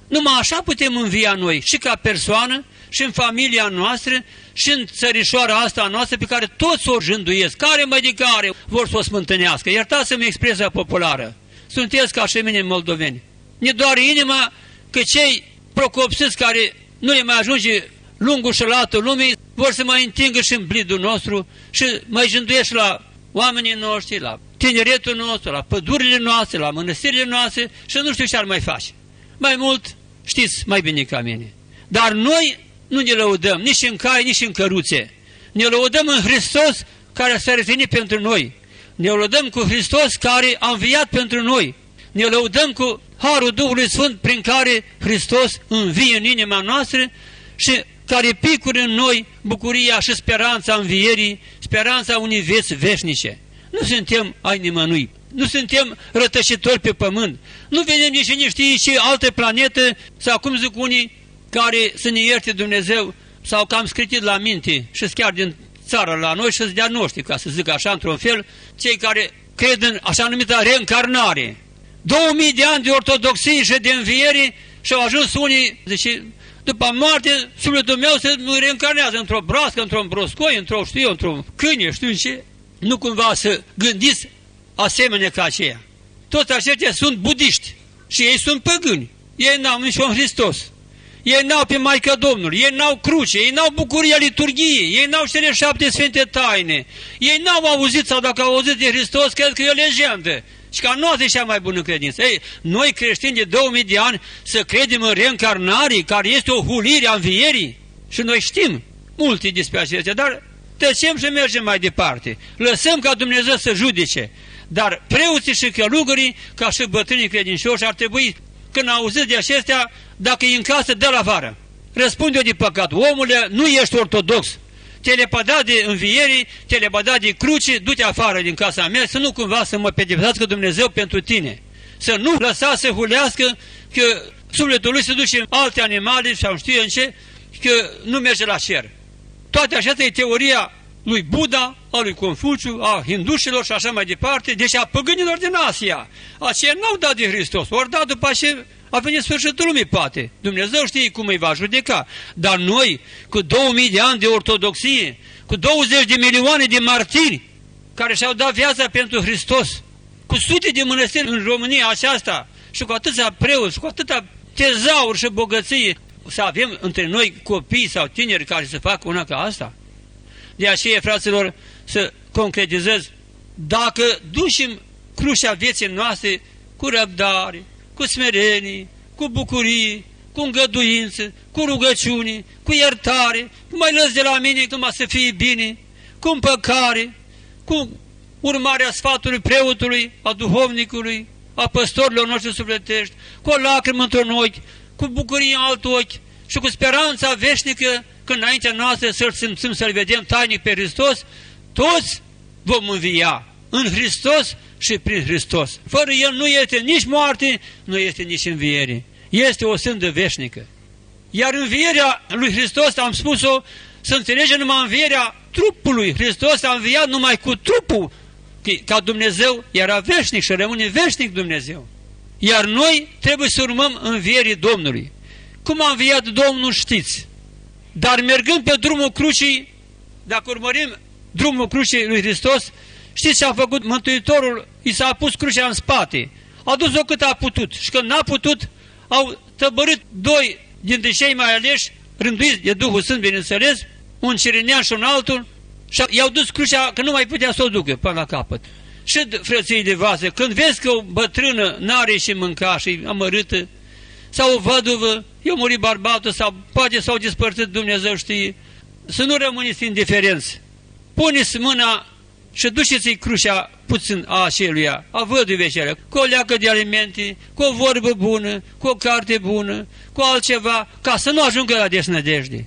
Numai așa putem învia noi și ca persoană și în familia noastră și în țărișoara asta noastră pe care toți o jânduiesc, care mai de care vor să o smântânească. Iertați-mi expresia populară sunteți ca și mine moldoveni. Ne doare inima că cei procopsiți care nu le mai ajunge lungul și latul lumii vor să mai întingă și în blidul nostru și mai jânduiești la oamenii noștri, la tineretul nostru, la pădurile noastre, la mănăstirile noastre și nu știu ce ar mai face. Mai mult știți mai bine ca mine. Dar noi nu ne lăudăm nici în cai, nici în căruțe. Ne lăudăm în Hristos care s-a revenit pentru noi. Ne lăudăm cu Hristos care a înviat pentru noi. Ne lăudăm cu Harul Duhului Sfânt prin care Hristos învie în inima noastră și care picură în noi bucuria și speranța învierii, speranța unei vieți veșnice. Nu suntem ai nimănui, nu suntem rătășitori pe pământ, nu vedem nici cine știe și alte planete sau cum zic unii care să ne ierte Dumnezeu sau că am scris la minte și chiar din țară la noi și să dea noștri, ca să zic așa într-un fel, cei care cred în așa numită reîncarnare. 2000 de ani de ortodoxie și de înviere și au ajuns unii, zice, după moarte, sufletul meu se reîncarnează într-o broască, într-un broscoi, într-o, știu într-o câine, știu ce. Nu cumva să gândiți asemenea ca aceea. Toți aceștia sunt budiști și ei sunt păgâni. Ei n-au nici un Hristos. Ei n-au pe Maica Domnului, ei n-au cruce, ei n-au bucuria liturgiei, ei n-au cele șapte sfinte taine, ei n-au auzit sau dacă au auzit de Hristos, cred că e o legendă. Și ca noastră e cea mai bună credință. Ei, noi creștini de 2000 de ani să credem în reîncarnare, care este o hulire a învierii. Și noi știm multe despre acestea, dar tăcem și mergem mai departe. Lăsăm ca Dumnezeu să judece. Dar preoții și călugării, ca și bătrânii credincioși, ar trebui, când auziți de acestea, dacă e în casă, dă la vară. Răspunde-o de păcat. Omule, nu ești ortodox. Te lepăda de învierii, te lepăda de cruce, du-te afară din casa mea, să nu cumva să mă pedepsească Dumnezeu pentru tine. Să nu lăsa să hulească că sufletul lui se duce în alte animale sau știu în ce, că nu merge la cer. Toate așa e teoria lui Buddha, a lui Confuciu, a hindușilor și așa mai departe, deci a păgânilor din Asia. Aceia n-au dat de Hristos, ori dat după ce a venit sfârșitul lumii, poate. Dumnezeu știe cum îi va judeca. Dar noi, cu 2000 de ani de ortodoxie, cu 20 de milioane de martiri care și-au dat viața pentru Hristos, cu sute de mănăstiri în România aceasta și cu atâția preoți, și cu atâta tezauri și bogăție, să avem între noi copii sau tineri care să facă una ca asta? De aceea, fraților, să concretizez, dacă ducem crucea vieții noastre cu răbdare, cu smerenie, cu bucurie, cu îngăduință, cu rugăciune, cu iertare, cu mai lăs de la mine numai să fie bine, cu împăcare, cu urmarea sfatului preotului, a duhovnicului, a păstorilor noștri sufletești, cu o lacrimă într-un ochi, cu bucurie în alt ochi și cu speranța veșnică când înaintea noastră să-L simțim, să-L vedem tainic pe Hristos, toți vom învia. În Hristos și prin Hristos. Fără El nu este nici moarte, nu este nici înviere. Este o sândă veșnică. Iar învierea lui Hristos, am spus-o, să înțelege numai învierea trupului. Hristos a înviat numai cu trupul, ca Dumnezeu era veșnic și rămâne veșnic Dumnezeu. Iar noi trebuie să urmăm învierii Domnului. Cum a înviat Domnul știți. Dar mergând pe drumul crucii, dacă urmărim drumul crucii lui Hristos, știți ce a făcut Mântuitorul? I s-a pus crucea în spate. A dus-o cât a putut. Și când n-a putut, au tăbărât doi dintre cei mai aleși, rânduiți de Duhul Sfânt, bineînțeles, un cirinean și un altul, și i-au dus crucea că nu mai putea să o ducă până la capăt. Și frății de vază, când vezi că o bătrână n-are și mânca și amărâtă, sau o văduvă, eu muri bărbatul, sau poate s-au dispărțit, Dumnezeu știe, să nu rămâneți indiferenți. Puneți mâna și duceți-i crucea puțin a aceluia, a văduvei cele, cu o leacă de alimente, cu o vorbă bună, cu o carte bună, cu altceva, ca să nu ajungă la desnădejde.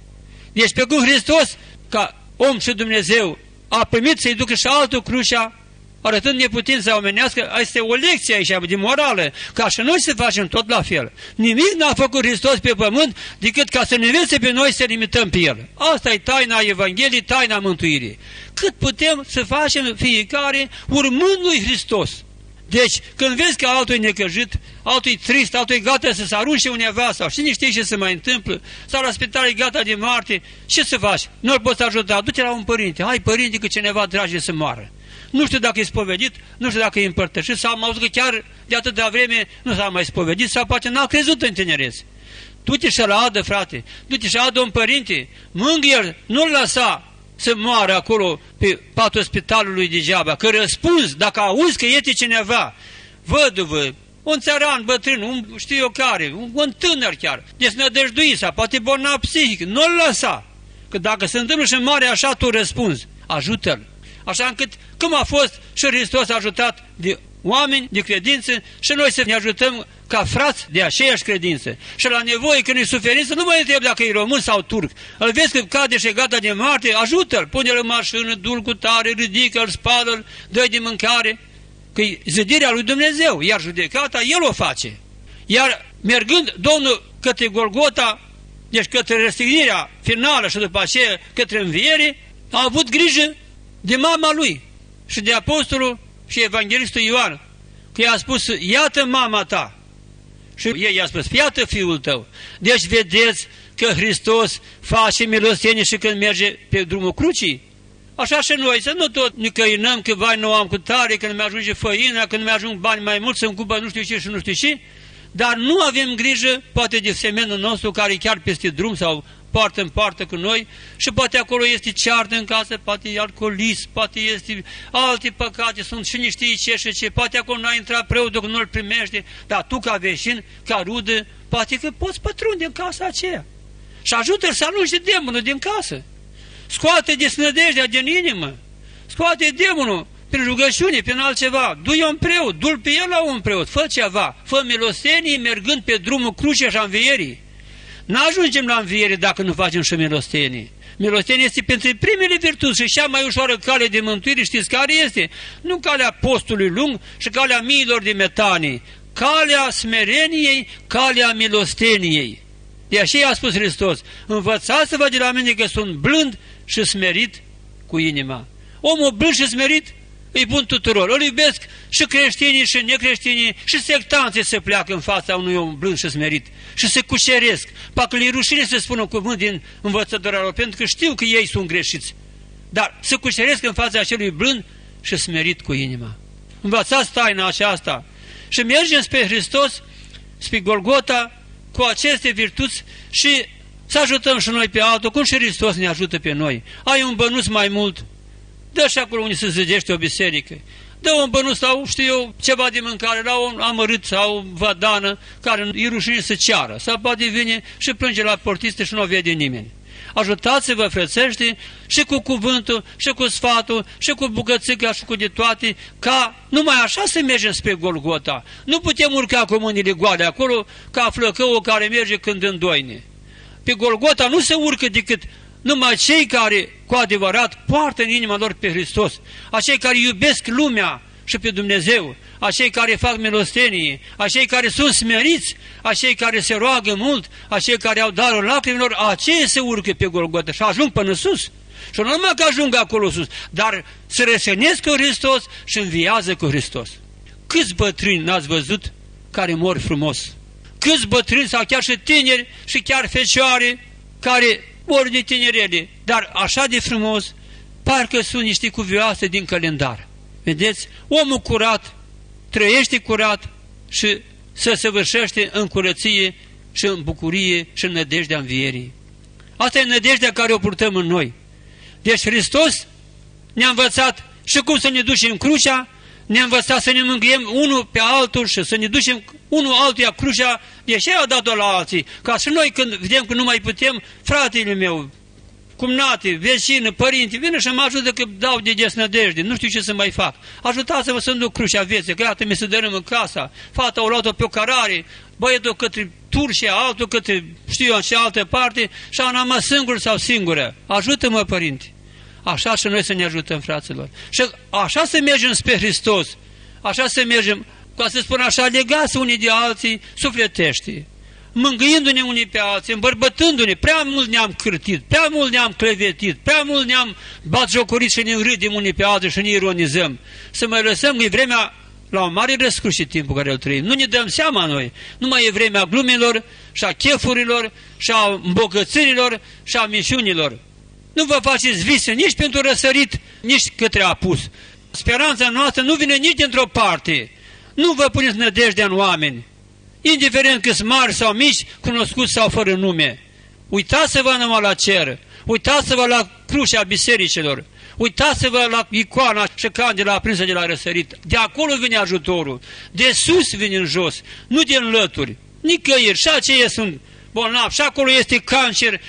Deci pe cum Hristos, ca om și Dumnezeu, a primit să-i ducă și altul crucea, arătând neputința omenească, este o lecție aici de morală, ca și noi să facem tot la fel. Nimic n-a făcut Hristos pe pământ decât ca să ne învețe pe noi să limităm pe El. Asta e taina Evangheliei, taina mântuirii. Cât putem să facem fiecare urmând lui Hristos. Deci, când vezi că altul e necăjit, altul e trist, altul e gata să se arunce undeva sau cine știe ce se mai întâmplă, sau la spital e gata de moarte, ce să faci? Nu-l poți ajuta, du-te la un părinte, hai părinte că cineva trage să moară. Nu știu dacă e spovedit, nu știu dacă e împărtășit, sau am auzit că chiar de atâta vreme nu s-a mai spovedit, sau poate n-a crezut în tinerețe. Du-te și la adă, frate, du-te și adă un părinte, mânghier, nu-l lăsa să moară acolo pe patul spitalului degeaba, că răspuns, dacă auzi că este cineva, văduvă, un țăran bătrân, un știu eu care, un, un tânăr chiar, desnădăjduit sau poate bolnav psihic, nu-l lăsa. Că dacă se întâmplă și mare așa, tu răspunzi, ajută-l. Așa încât, cum a fost și Hristos a ajutat de oameni de credință și noi să ne ajutăm ca frați de aceeași credință. Și la nevoie, când e suferință, nu mai întreb dacă e român sau turc. Îl vezi că cade și gata de moarte, ajută-l, pune-l în mașină, du cu tare, ridică-l, spală-l, dă de mâncare. Că e zidirea lui Dumnezeu, iar judecata El o face. Iar mergând Domnul către Golgota, deci către răstignirea finală și după aceea către înviere, a avut grijă de mama lui și de apostolul și evanghelistul Ioan, că i-a spus, iată mama ta. Și ei i-a spus, iată fiul tău. Deci vedeți că Hristos face milostenie și când merge pe drumul crucii. Așa și noi, să nu tot ne căinăm că vai nu am cu tare, când mi ajunge făina, când mi ajung bani mai mulți, să-mi cupă nu știu ce și nu știu ce, dar nu avem grijă, poate de semenul nostru care e chiar peste drum sau poartă în poartă cu noi și poate acolo este ceartă în casă, poate e alcoolism, poate este alte păcate, sunt și niște ce și ce, poate acolo nu a intrat preotul că nu-l primește, dar tu ca veșin, ca rudă, poate că poți pătrunde în casa aceea. Și ajută-l să anunci demonul din casă. Scoate desnădejdea din inimă. Scoate demonul prin rugăciune, prin altceva. Du-i un preot, du-l pe el la un preot, fă ceva. Fă milostenii mergând pe drumul crucea și învierii. N-ajungem la înviere dacă nu facem și milostenie. Milostenie este pentru primele virtuți și cea mai ușoară cale de mântuire, știți care este? Nu calea postului lung și calea miilor de metanii, calea smereniei, calea milosteniei. De aceea a spus Hristos, învățați-vă de la mine că sunt blând și smerit cu inima. Omul blând și smerit îi bun tuturor. Îl iubesc și creștinii și necreștinii și sectanții se pleacă în fața unui om blând și smerit și se cuceresc. Parcă le rușine să spună cuvânt din învățătura lor, pentru că știu că ei sunt greșiți. Dar se cuceresc în fața acelui blând și smerit cu inima. Învățați taina aceasta și mergem spre Hristos, spre Golgota, cu aceste virtuți și să ajutăm și noi pe altul, cum și Hristos ne ajută pe noi. Ai un bănuț mai mult, dă și acolo unde se zăgește o biserică. Dă un bănuț sau, știu eu, ceva de mâncare la un amărât sau o vadană care îi rușine să ceară. Sau poate vine și plânge la portiste și nu o vede nimeni. Ajutați-vă, frățești, și cu cuvântul, și cu sfatul, și cu bucățica, și cu de toate, ca numai așa să mergem spre Golgota. Nu putem urca cu mâinile goale acolo, ca flăcăul care merge când în doine. Pe Golgota nu se urcă decât numai cei care cu adevărat poartă în inima lor pe Hristos, acei care iubesc lumea și pe Dumnezeu, acei care fac milostenie, acei care sunt smeriți, acei care se roagă mult, acei care au darul lacrimilor, aceia se urcă pe Golgota și ajung până sus. Și nu numai că ajung acolo sus, dar se răsănesc cu Hristos și înviază cu Hristos. Câți bătrâni n-ați văzut care mor frumos? Câți bătrâni sau chiar și tineri și chiar fecioare care mor de tinerele, dar așa de frumos, parcă sunt niște cuvioase din calendar. Vedeți? Omul curat trăiește curat și să săvârșește în curăție și în bucurie și în nădejdea învierii. Asta e nădejdea care o purtăm în noi. Deci Hristos ne-a învățat și cum să ne ducem crucea, ne-a învățat să ne mângâiem unul pe altul și să ne ducem unul altuia crucea, deși a dat-o la alții. Ca și noi când vedem că nu mai putem, fratele meu, cumnate, vecină, părinți, vină și mă ajută că dau de desnădejde, nu știu ce să mai fac. Ajutați-mă să-mi duc crucea vieții, că iată mi se dărâm în casa, fata o luat-o pe o carare, băietul către Turcia, altul către știu eu în ce altă parte și am rămas singur sau singură. Ajută-mă, părinte. Așa și noi să ne ajutăm, fraților. Și așa să mergem spre Hristos, așa să mergem, ca să spun așa, legați unii de alții, sufletești mângâindu-ne unii pe alții, îmbărbătându-ne, prea mult ne-am cârtit, prea mult ne-am clevetit, prea mult ne-am batjocorit și ne râdim unii pe alții și ne ironizăm. Să mai lăsăm, e vremea la o mare răscrușit timpul care îl trăim. Nu ne dăm seama noi. Nu mai e vremea glumelor și a chefurilor și a îmbogățirilor și a mișunilor. Nu vă faceți vise nici pentru răsărit, nici către apus. Speranța noastră nu vine nici dintr-o parte. Nu vă puneți nădejdea în oameni indiferent că sunt mari sau mici, cunoscuți sau fără nume. Uitați-vă numai la cer, uitați-vă la crucea bisericilor, uitați-vă la icoana și candela aprinsă de la răsărit. De acolo vine ajutorul, de sus vine în jos, nu din lături, nicăieri. Și aceia sunt bolnavi, și acolo este cancer.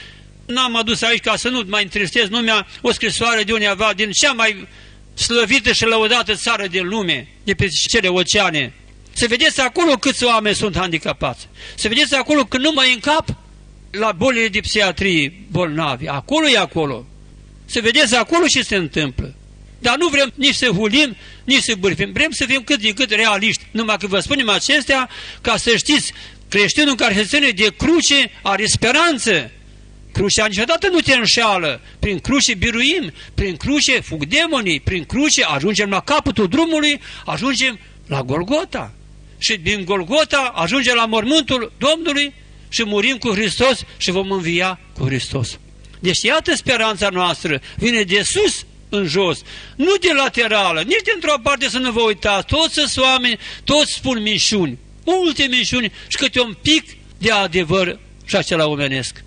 N-am adus aici ca să nu mai întristez lumea o scrisoare de undeva din cea mai slăvită și lăudată țară din lume, de pe cele oceane, să vedeți acolo câți oameni sunt handicapați. Să vedeți acolo că nu mai încap la bolile de psiatrie bolnavi. Acolo e acolo. Să vedeți acolo ce se întâmplă. Dar nu vrem nici să hulim, nici să bârfim. Vrem să fim cât de cât realiști. Numai că vă spunem acestea ca să știți, creștinul care se ține de cruce are speranță. Crucea niciodată nu te înșeală. Prin cruce biruim, prin cruce fug demonii, prin cruce ajungem la capătul drumului, ajungem la Golgota și din Golgota ajungem la mormântul Domnului și murim cu Hristos și vom învia cu Hristos. Deci iată speranța noastră, vine de sus în jos, nu de laterală, nici dintr-o parte să nu vă uitați, toți sunt oameni, toți spun minciuni, multe minciuni și câte un pic de adevăr și acela omenesc.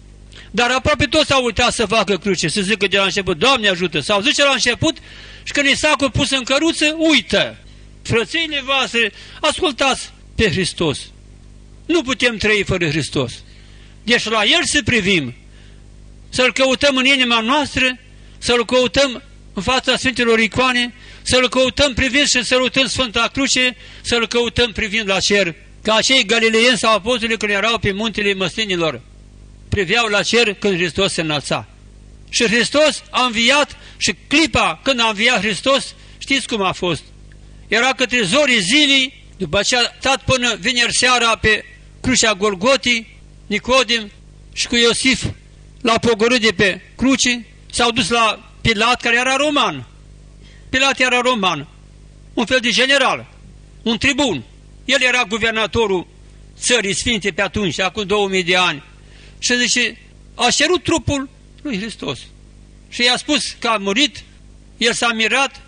Dar aproape toți au uitat să facă cruce, să zică de la început, Doamne ajută, sau zice la început și când e sacul pus în căruță, uită frățile voastre, ascultați pe Hristos. Nu putem trăi fără Hristos. Deci la El să privim, să-L căutăm în inima noastră, să-L căutăm în fața Sfintelor Icoane, să-L căutăm privind și sărutând Sfânta Cruce, să-L căutăm privind la cer, ca acei galileieni sau apostoli când erau pe muntele măslinilor, priveau la cer când Hristos se înălța. Și Hristos a înviat și clipa când a înviat Hristos, știți cum a fost? era către zorii zilei, după ce a stat până vineri seara pe crucea Golgotii, Nicodim și cu Iosif l-a pogorât de pe cruce, s-au dus la Pilat care era roman. Pilat era roman, un fel de general, un tribun. El era guvernatorul țării sfinte pe atunci, acum 2000 de ani. Și zice, a cerut trupul lui Hristos. Și i-a spus că a murit, el s-a mirat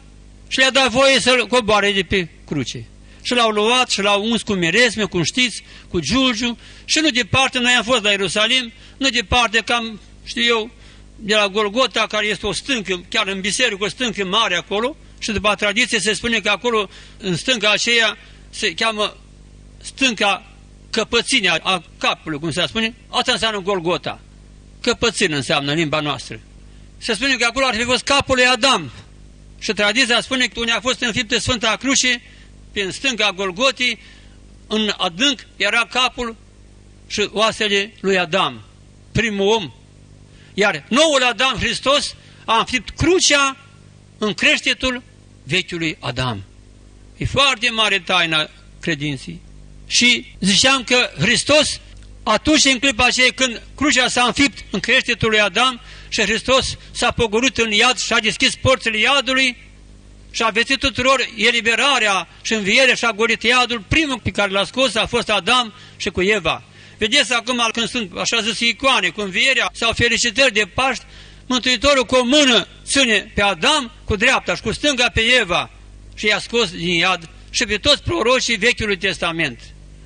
și le-a dat voie să-l coboare de pe cruce. Și l-au luat și l-au uns cu miresme, cum știți, cu giulgiu și nu departe, noi am fost la Ierusalim, nu departe, cam, știu eu, de la Golgota, care este o stâncă, chiar în biserică, o stâncă mare acolo, și după tradiție se spune că acolo, în stânca aceea, se cheamă stânca căpăținea a capului, cum se spune, asta înseamnă Golgota. Căpățin înseamnă în limba noastră. Se spune că acolo ar fi fost capul lui Adam. Și tradiția spune că unde a fost înfiptă Sfânta Cruce, prin stânga Golgotii, în adânc era capul și oasele lui Adam, primul om. Iar noul Adam Hristos a înfipt crucea în creștetul vechiului Adam. E foarte mare taina credinții. Și ziceam că Hristos, atunci în clipa aceea când crucea s-a înfipt în creștetul lui Adam și Hristos s-a pogorât în iad și a deschis porțile iadului și a vestit tuturor eliberarea și învierea și a golit iadul, primul pe care l-a scos a fost Adam și cu Eva. Vedeți acum când sunt așa zis icoane cu învierea sau felicitări de Paști, Mântuitorul cu o mână ține pe Adam cu dreapta și cu stânga pe Eva și i-a scos din iad și pe toți prorocii Vechiului Testament.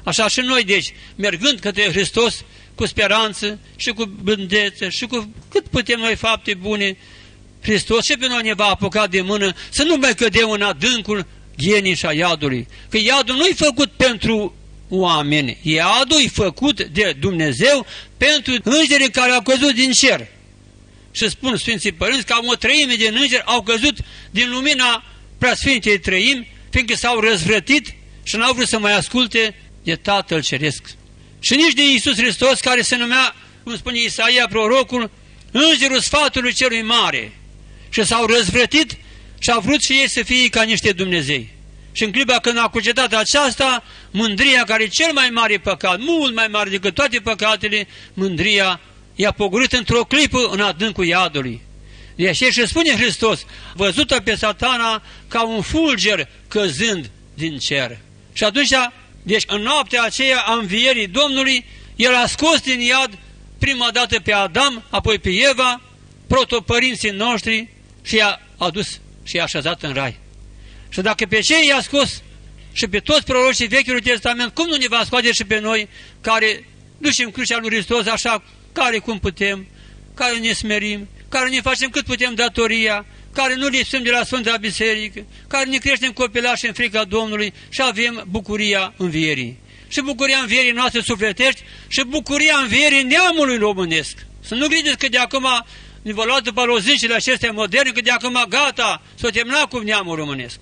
Așa și noi, deci, mergând către Hristos cu speranță și cu blândețe și cu cât putem noi fapte bune, Hristos și pe noi ne va apuca de mână să nu mai cădem în adâncul ghenii și a iadului. Că iadul nu-i făcut pentru oameni, iadul e făcut de Dumnezeu pentru îngerii care au căzut din cer. Și spun Sfinții Părinți că o treime din îngeri au căzut din lumina preasfintei trăimi, fiindcă s-au răzvrătit și n-au vrut să mai asculte de Tatăl Ceresc. Și nici de Iisus Hristos, care se numea, cum spune Isaia prorocul, îngerul sfatului celui mare. Și s-au răzvrătit și au vrut și ei să fie ca niște Dumnezei. Și în clipa când a cugetat aceasta, mândria care e cel mai mare păcat, mult mai mare decât toate păcatele, mândria i-a pogorât într-o clipă în adâncul iadului. De aceea și spune Hristos, văzută pe satana ca un fulger căzând din cer. Și atunci, deci în noaptea aceea a învierii Domnului, el a scos din iad prima dată pe Adam, apoi pe Eva, protopărinții noștri și i-a adus și i-a așezat în rai. Și dacă pe cei i-a scos și pe toți prorocii Vechiului Testament, cum nu ne va scoate și pe noi care ducem crucea lui Hristos așa care cum putem, care ne smerim, care ne facem cât putem datoria, care nu lipsim de la Sfânta Biserică, care ne creștem copilași în frica Domnului și avem bucuria învierii. Și bucuria învierii noastre sufletești și bucuria învierii neamului românesc. Să nu credeți că de acum ne vă luați după lozicile acestea moderne, că de acum gata, s-o terminat cu neamul românesc.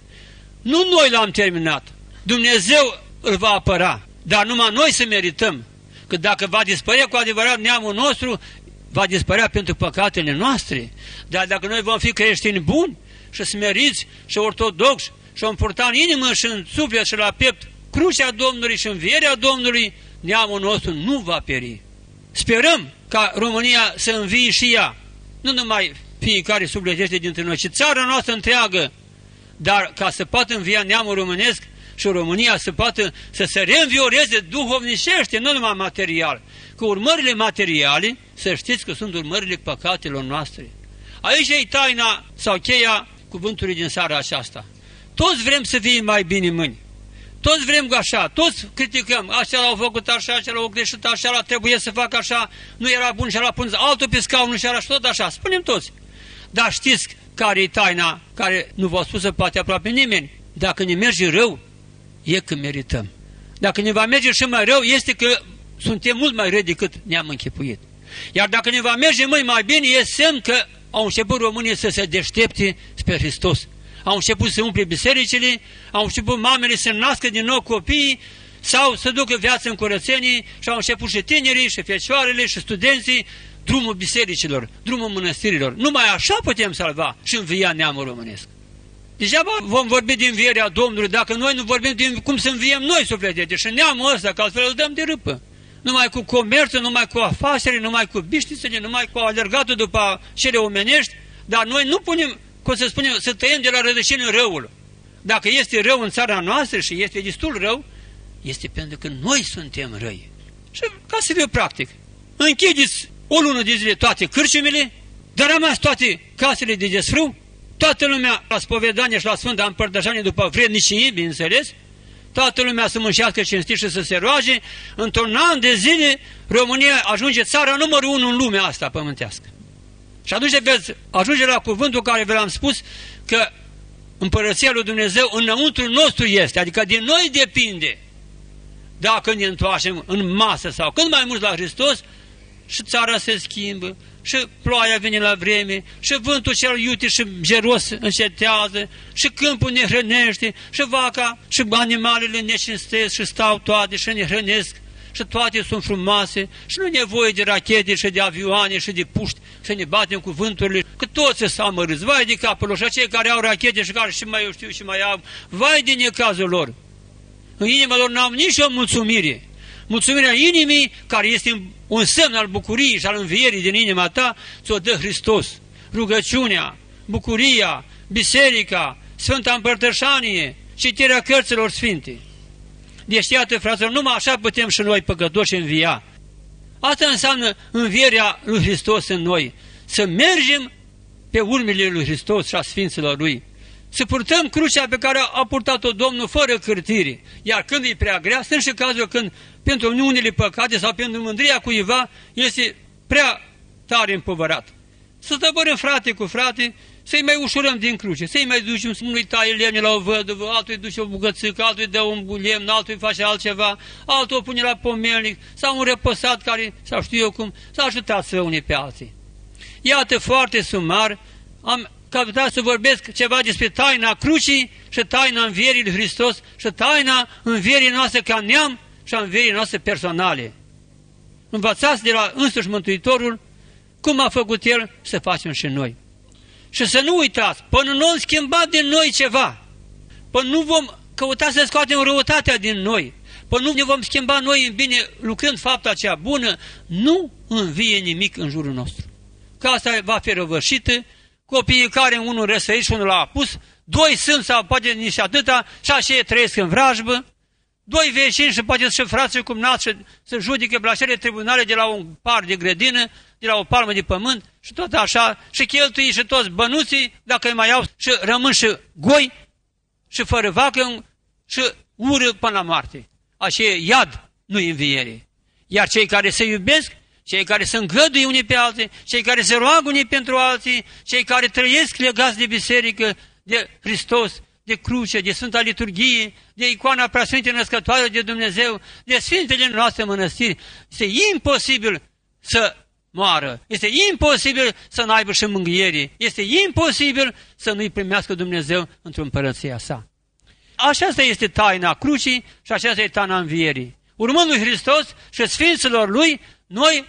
Nu noi l-am terminat. Dumnezeu îl va apăra, dar numai noi să merităm că dacă va dispărea cu adevărat neamul nostru, va dispărea pentru păcatele noastre. Dar dacă noi vom fi creștini buni și smeriți și ortodoxi și vom purta în inimă și în suflet și la piept crucea Domnului și învierea Domnului, neamul nostru nu va pieri. Sperăm ca România să învie și ea, nu numai fiecare sufletește dintre noi, ci țara noastră întreagă, dar ca să poată învia neamul românesc, și România să poată să se reînvioreze duhovnicește, nu numai material. Cu urmările materiale, să știți că sunt urmările păcatelor noastre. Aici e taina sau cheia cuvântului din seara aceasta. Toți vrem să fie mai bine mâini. Toți vrem așa, toți criticăm, așa l-au făcut așa, așa l-au greșit așa, la trebuie să facă așa, nu era bun și l-a pus altul pe scaun și era și tot așa, spunem toți. Dar știți care e taina care nu v-a spus poate aproape nimeni? Dacă ne merge rău, e că merităm. Dacă ne va merge și mai rău, este că suntem mult mai răi decât ne-am închipuit. Iar dacă ne va merge mai mai bine, e semn că au început românii să se deștepte spre Hristos. Au început să umple bisericile, au început mamele să nască din nou copiii, sau să ducă viață în curățenii și au început și tinerii, și fecioarele, și studenții, drumul bisericilor, drumul mănăstirilor. Numai așa putem salva și învia neamul românesc. Degeaba vom vorbi din învierea Domnului dacă noi nu vorbim din cum să înviem noi sufletete și neamul ăsta, că altfel îl dăm de râpă. Numai cu comerțul, numai cu afaceri, numai cu biștițele, numai cu alergatul după cele omenești, Dar noi nu punem, cum să spunem, să tăiem de la rădășină răul. Dacă este rău în țara noastră și este destul rău, este pentru că noi suntem răi. Și ca să fiu practic, închideți o lună de zile toate cârciumile, dar rămas toate casele de desfrâu, toată lumea la spovedanie și la Sfânta Împărtășanie după vrednicie, bineînțeles, toată lumea să mânșească cinstit și să se roage, într-un an de zile România ajunge țara numărul unu în lumea asta pământească. Și atunci veți ajunge la cuvântul care v-am spus că împărăția lui Dumnezeu înăuntru nostru este, adică din noi depinde dacă ne întoarcem în masă sau cât mai mult la Hristos și țara se schimbă, și ploaia vine la vreme, și vântul cel iute și geros încetează, și câmpul ne hrănește, și vaca, și animalele ne cinstesc și stau toate și ne hrănesc, și toate sunt frumoase, și nu nevoie de rachete și de avioane și de puști să ne batem cu vânturile, că toți să amărâți, vai de capul lor, și acei care au rachete și care și mai eu știu și mai au, vai de necazul lor. În inima lor n-am nicio mulțumire. Mulțumirea inimii, care este un semn al bucuriei și al învierii din inima ta, ți-o dă Hristos. Rugăciunea, bucuria, biserica, Sfânta Împărtășanie, citirea cărților sfinte. Deci, iată, fraților, numai așa putem și noi păcătoși învia. Asta înseamnă învierea lui Hristos în noi. Să mergem pe urmele lui Hristos și a Sfinților Lui. Să purtăm crucea pe care a purtat-o Domnul fără cârtire. Iar când e prea grea, sunt și cazuri când pentru unele păcate sau pentru mândria cuiva este prea tare împovărat. Să stăpărăm frate cu frate, să-i mai ușurăm din cruce, să-i mai ducem, unui taie lemne la o văduvă, altul îi duce o bucățică, altul îi dă un lemn, altul îi face altceva, altul o pune la pomelnic, sau un reposat care, sau știu eu cum, să ajutați unii pe alții. Iată foarte sumar, am capitat să vorbesc ceva despre taina crucii și taina învierii lui Hristos și taina învierii noastre ca neam și a învierii noastre personale. Învățați de la însuși Mântuitorul cum a făcut El să facem și noi. Și să nu uitați, până nu am schimbat din noi ceva, până nu vom căuta să scoatem răutatea din noi, până nu ne vom schimba noi în bine lucrând fapta cea bună, nu învie nimic în jurul nostru. Casa va fi răvășită, copiii care unul răsărit și unul l-a apus, doi sunt sau poate nici atâta și așa trăiesc în vrajbă, doi vecini și poate și frații cum nați să judică la cele tribunale de la un par de grădină, de la o palmă de pământ și tot așa, și cheltui și toți bănuții, dacă îi mai au, și rămân și goi și fără vacă și ură până la moarte. Așa e iad, nu înviere. Iar cei care se iubesc, cei care se îngăduie unii pe alții, cei care se roagă unii pentru alții, cei care trăiesc legați de biserică, de Hristos, de cruce, de Sfânta Liturghie, de icoana preasfinte născătoare de Dumnezeu, de Sfintele noastre mănăstiri. Este imposibil să moară. Este imposibil să nu aibă și mângâiere. Este imposibil să nu-i primească Dumnezeu într-o împărăția sa. Aceasta este taina crucii și aceasta este taina învierii. Urmând lui Hristos și Sfinților Lui, noi,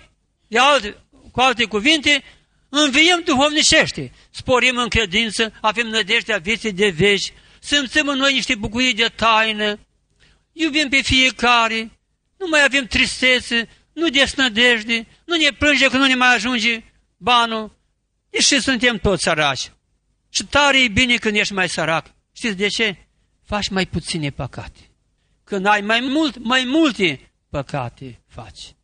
de alte, cu alte cuvinte, înviem duhovnicește, sporim în credință, avem nădejdea vieții de veci, simțim în noi niște bucurii de taină, iubim pe fiecare, nu mai avem tristețe, nu desnădejde, nu ne plânge că nu ne mai ajunge banul, deși suntem toți săraci. Și tare e bine când ești mai sărac. Știți de ce? Faci mai puține păcate. Când ai mai mult, mai multe păcate faci.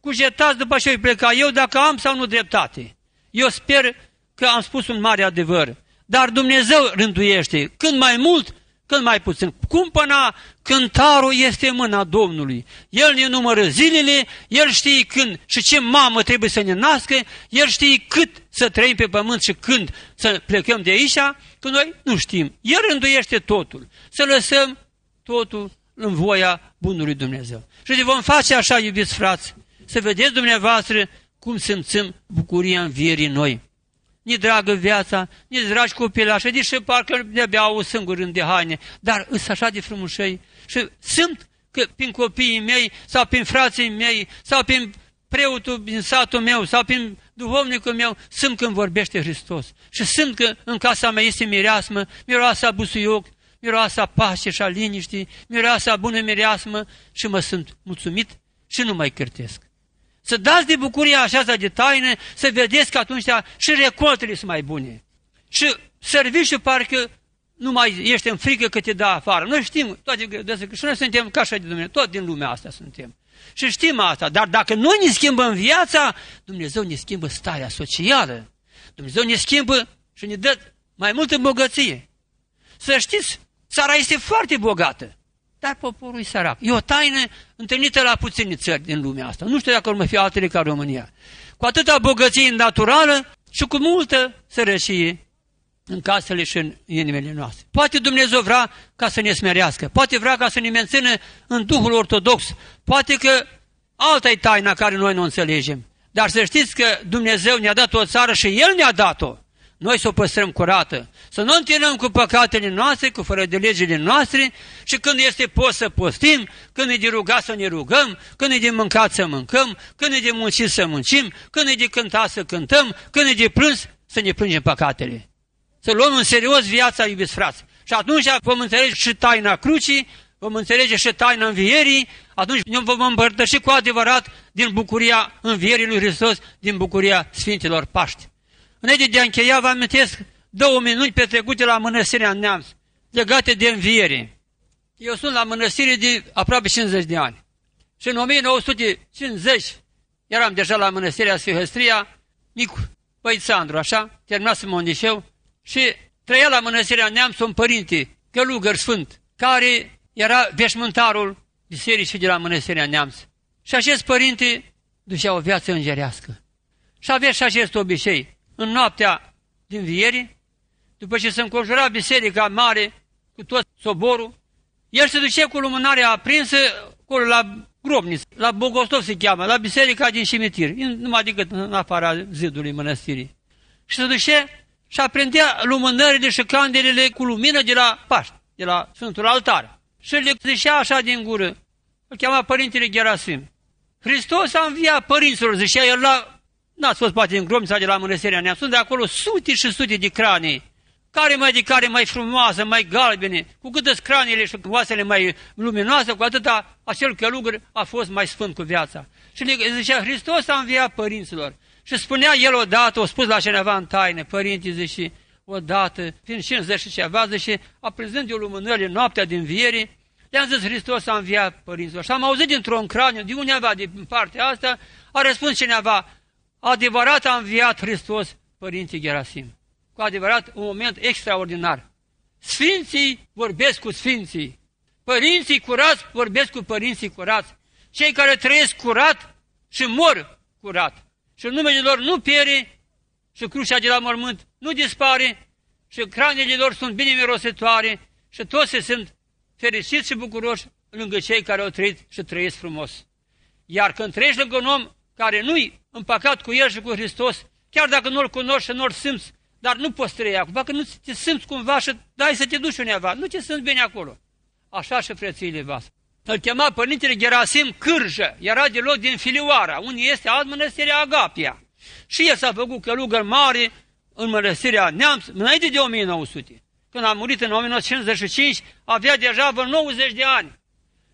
Cugetați după ce pleca eu dacă am sau nu dreptate. Eu sper că am spus un mare adevăr. Dar Dumnezeu rânduiește când mai mult, când mai puțin. Cumpăna cântarul este în mâna Domnului. El ne numără zilele, El știe când și ce mamă trebuie să ne nască, El știe cât să trăim pe pământ și când să plecăm de aici, că noi nu știm. El rânduiește totul. Să lăsăm totul în voia bunului Dumnezeu. Și vom face așa, iubiți frați, să vedeți dumneavoastră cum simțim bucuria învierii noi ni dragă viața, ni dragi copilași, deși parcă de-abia au singur rând de haine, dar îs așa de frumușei și simt că prin copiii mei sau prin frații mei sau prin preotul din satul meu sau prin duhovnicul meu, simt când vorbește Hristos. Și simt că în casa mea este mireasmă, miroasa busuioc, miroasa pace și a liniștii, miroasa bună mireasmă și mă sunt mulțumit și nu mai cârtesc. Să dați de bucuria așa de taină, să vedeți că atunci și recoltele sunt mai bune. Și serviciul parcă nu mai ești în frică că te dă afară. Noi știm toate că și noi suntem ca așa de Dumnezeu, tot din lumea asta suntem. Și știm asta, dar dacă noi ne schimbăm viața, Dumnezeu ne schimbă starea socială. Dumnezeu ne schimbă și ne dă mai multă bogăție. Să știți, țara este foarte bogată, dar poporul e sărac. E o taină întâlnită la puține țări din lumea asta. Nu știu dacă urmă fi altele ca România. Cu atâta bogăție naturală și cu multă sărăcie în casele și în inimile noastre. Poate Dumnezeu vrea ca să ne smerească, poate vrea ca să ne mențină în Duhul Ortodox, poate că alta e taina care noi nu înțelegem. Dar să știți că Dumnezeu ne-a dat o țară și El ne-a dat-o. Noi să o păstrăm curată, să nu întinăm cu păcatele noastre, cu fără de legile noastre și când este post să postim, când e de rugat să ne rugăm, când e de mâncat să mâncăm, când e de muncit să muncim, când e de cântat să cântăm, când e de plâns să ne plângem păcatele. Să luăm în serios viața, iubiți frați. Și atunci vom înțelege și taina crucii, vom înțelege și taina învierii, atunci ne vom împărtăși cu adevărat din bucuria învierii lui Hristos, din bucuria Sfinților Paști. Înainte de a încheia, vă amintesc două minuni petrecute la mănăstirea Neamț, legate de înviere. Eu sunt la mănăstire de aproape 50 de ani. Și în 1950 eram deja la mănăstirea Sfihăstria, mic băițandru, așa, terminasem un liceu, și trăia la mănăstirea Neamț un părinte, călugăr sfânt, care era veșmântarul bisericii de la mănăstirea Neamț. Și acest părinte ducea o viață îngerească. Și avea și acest obicei. În noaptea din vieri, după ce se înconjura biserica mare cu tot soborul, el se ducea cu lumânarea aprinsă acolo la grobniță, la Bogostov se cheamă, la biserica din cimitir, numai decât în afara zidului mănăstirii. Și se ducea și aprindea lumânările și candelele cu lumină de la Paști, de la Sfântul Altar. Și le zicea așa din gură, îl cheama Părintele Gerasim. Hristos a înviat părinților, zicea el la... N-ați fost poate în grom sau de la mănăstirea Neam, sunt de acolo sute și sute de cranii, care mai de care mai frumoasă, mai galbene, cu cât craniile și oasele mai luminoase, cu atâta acel călugăr a fost mai sfânt cu viața. Și le zicea, Hristos a înviat părinților. Și spunea el odată, o spus la cineva în taină, părinte, zice, odată, fiind 50 și ceva, zice, aprinzând eu lumânările noaptea din viere, le-am zis, Hristos a înviat părinților. Și am auzit dintr-un craniu, de undeva din partea asta, a răspuns cineva, adevărat a înviat Hristos părinții Gerasim. Cu adevărat, un moment extraordinar. Sfinții vorbesc cu sfinții. Părinții curați vorbesc cu părinții curați. Cei care trăiesc curat și mor curat și numele lor nu piere și crucea de la mormânt nu dispare și cranele lor sunt bine mirositoare și toți se sunt fericiți și bucuroși lângă cei care au trăit și trăiesc frumos. Iar când trăiești lângă un om care nu-i împăcat cu el și cu Hristos, chiar dacă nu-l cunoști și nu-l simți, dar nu poți trăi acolo, dacă nu te simți cumva și dai să te duci undeva, nu te simți bine acolo. Așa și frățiile voastre. Îl chema părintele Gerasim Cârjă, era de loc din Filioara, unde este alt mănăstirea Agapia. Și el s-a făcut călugăr mare în mănăstirea Neamț, înainte de 1900. Când a murit în 1955, avea deja vreo 90 de ani.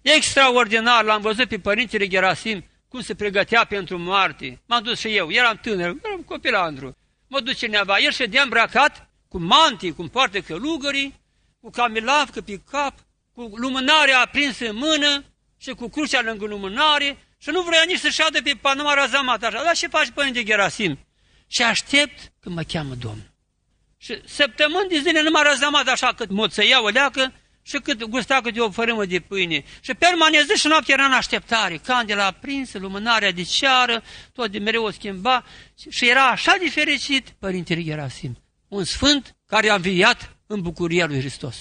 Extraordinar, l-am văzut pe părintele Gerasim cum se pregătea pentru moarte. M-am dus și eu, eram tânăr, eram copilandru. Mă duce cineva, el ședea îmbrăcat cu mantii, cum poartă călugării, cu camilavcă pe cap, cu lumânarea aprinsă în mână și cu crucea lângă lumânare și nu vrea nici să șadă pe Panama Razamat așa. Dar ce faci, Părinte Gerasim? Și aștept când mă cheamă Domnul. Și săptămâni de zile nu m-a răzamat așa cât moțăia o leacă și cât gusta cât de o fărâmă de pâine. Și permaneză și noaptea era în așteptare, candela aprinsă, lumânarea de ceară, tot de mereu o schimba și era așa de fericit Părintele Gerasim, un sfânt care a înviat în bucuria lui Hristos.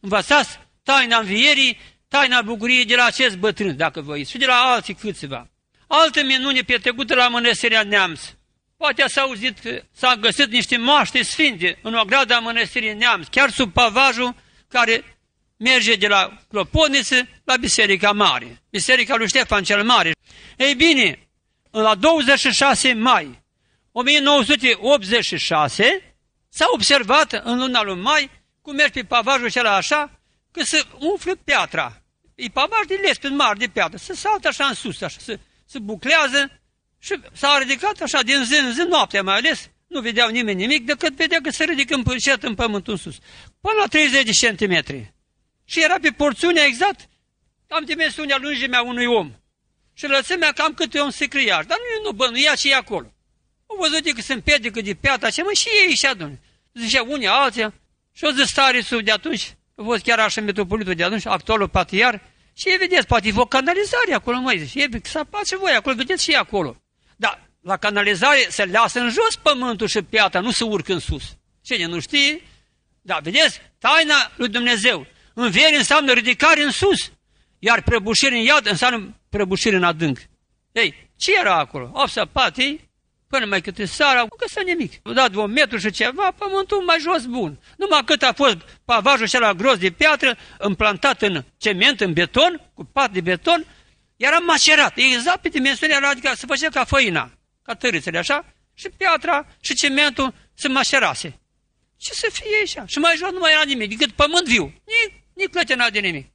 Învățați taina învierii, taina bucuriei de la acest bătrân, dacă vă și de la alții câțiva. Altă minune petrecută la mănăstirea Neamț. Poate ați auzit că s-a găsit niște moaște sfinte în ograda mănăstirii Neamț, chiar sub pavajul care merge de la Cloponiță la Biserica Mare, Biserica lui Ștefan cel Mare. Ei bine, la 26 mai 1986 s-a observat în luna lui mai cum mergi pe pavajul acela așa că să umflă piatra. E pavaj de lespe mari de piatră, să saltă așa în sus, așa, să, să buclează Și s-a ridicat așa din zi în zi, noaptea mai ales, nu vedeau nimeni nimic, decât vedea că se ridică încet în pământul în sus. Până la 30 de centimetri. Și era pe porțiunea exact, cam dimensiunea lungimea unui om. Și lățimea cam cât un sicriaș. Dar nu, nu bănuia și e acolo. Au văzut că se împedică de piata ce mă, și ei și adună. Zicea unii, alții. Și o zis starisul de atunci, a fost chiar așa metropolitul de atunci, actualul patriar, și vedeți, poate e o canalizare acolo, măi, zice, e, să face voi acolo, vedeți și acolo. Dar la canalizare se lasă în jos pământul și piata, nu se urcă în sus. Cine nu știe? Da, vedeți? Taina lui Dumnezeu. Înviere înseamnă ridicare în sus, iar prăbușire în iad înseamnă prăbușire în adânc. Ei, ce era acolo? Au săpat ei, până mai câte seara, nu găsă nimic. Au dat un metru și ceva, pământul mai jos bun. Numai cât a fost pavajul acela gros de piatră, împlantat în cement, în beton, cu pat de beton, era macerat, exact pe dimensiunea adică se făcea ca făina, ca târâțele, așa, și piatra și cementul se macerase. Ce să fie așa? Și mai jos nu mai era nimic, decât pământ viu. Nici, nici clătenat de nimic.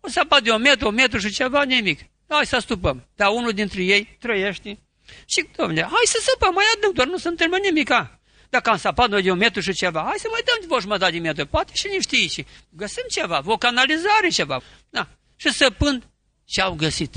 O să de un metru, un metru și ceva, nimic. Hai să stupăm. Dar unul dintre ei trăiește. Și, domnule, hai să săpăm mai adânc, doar nu se întâmplă nimica. Dacă am săpat noi de un metru și ceva, hai să mai dăm o jumătate de metru. Poate și nu știi și găsim ceva, o canalizare ceva. Da. Și săpând, și au găsit.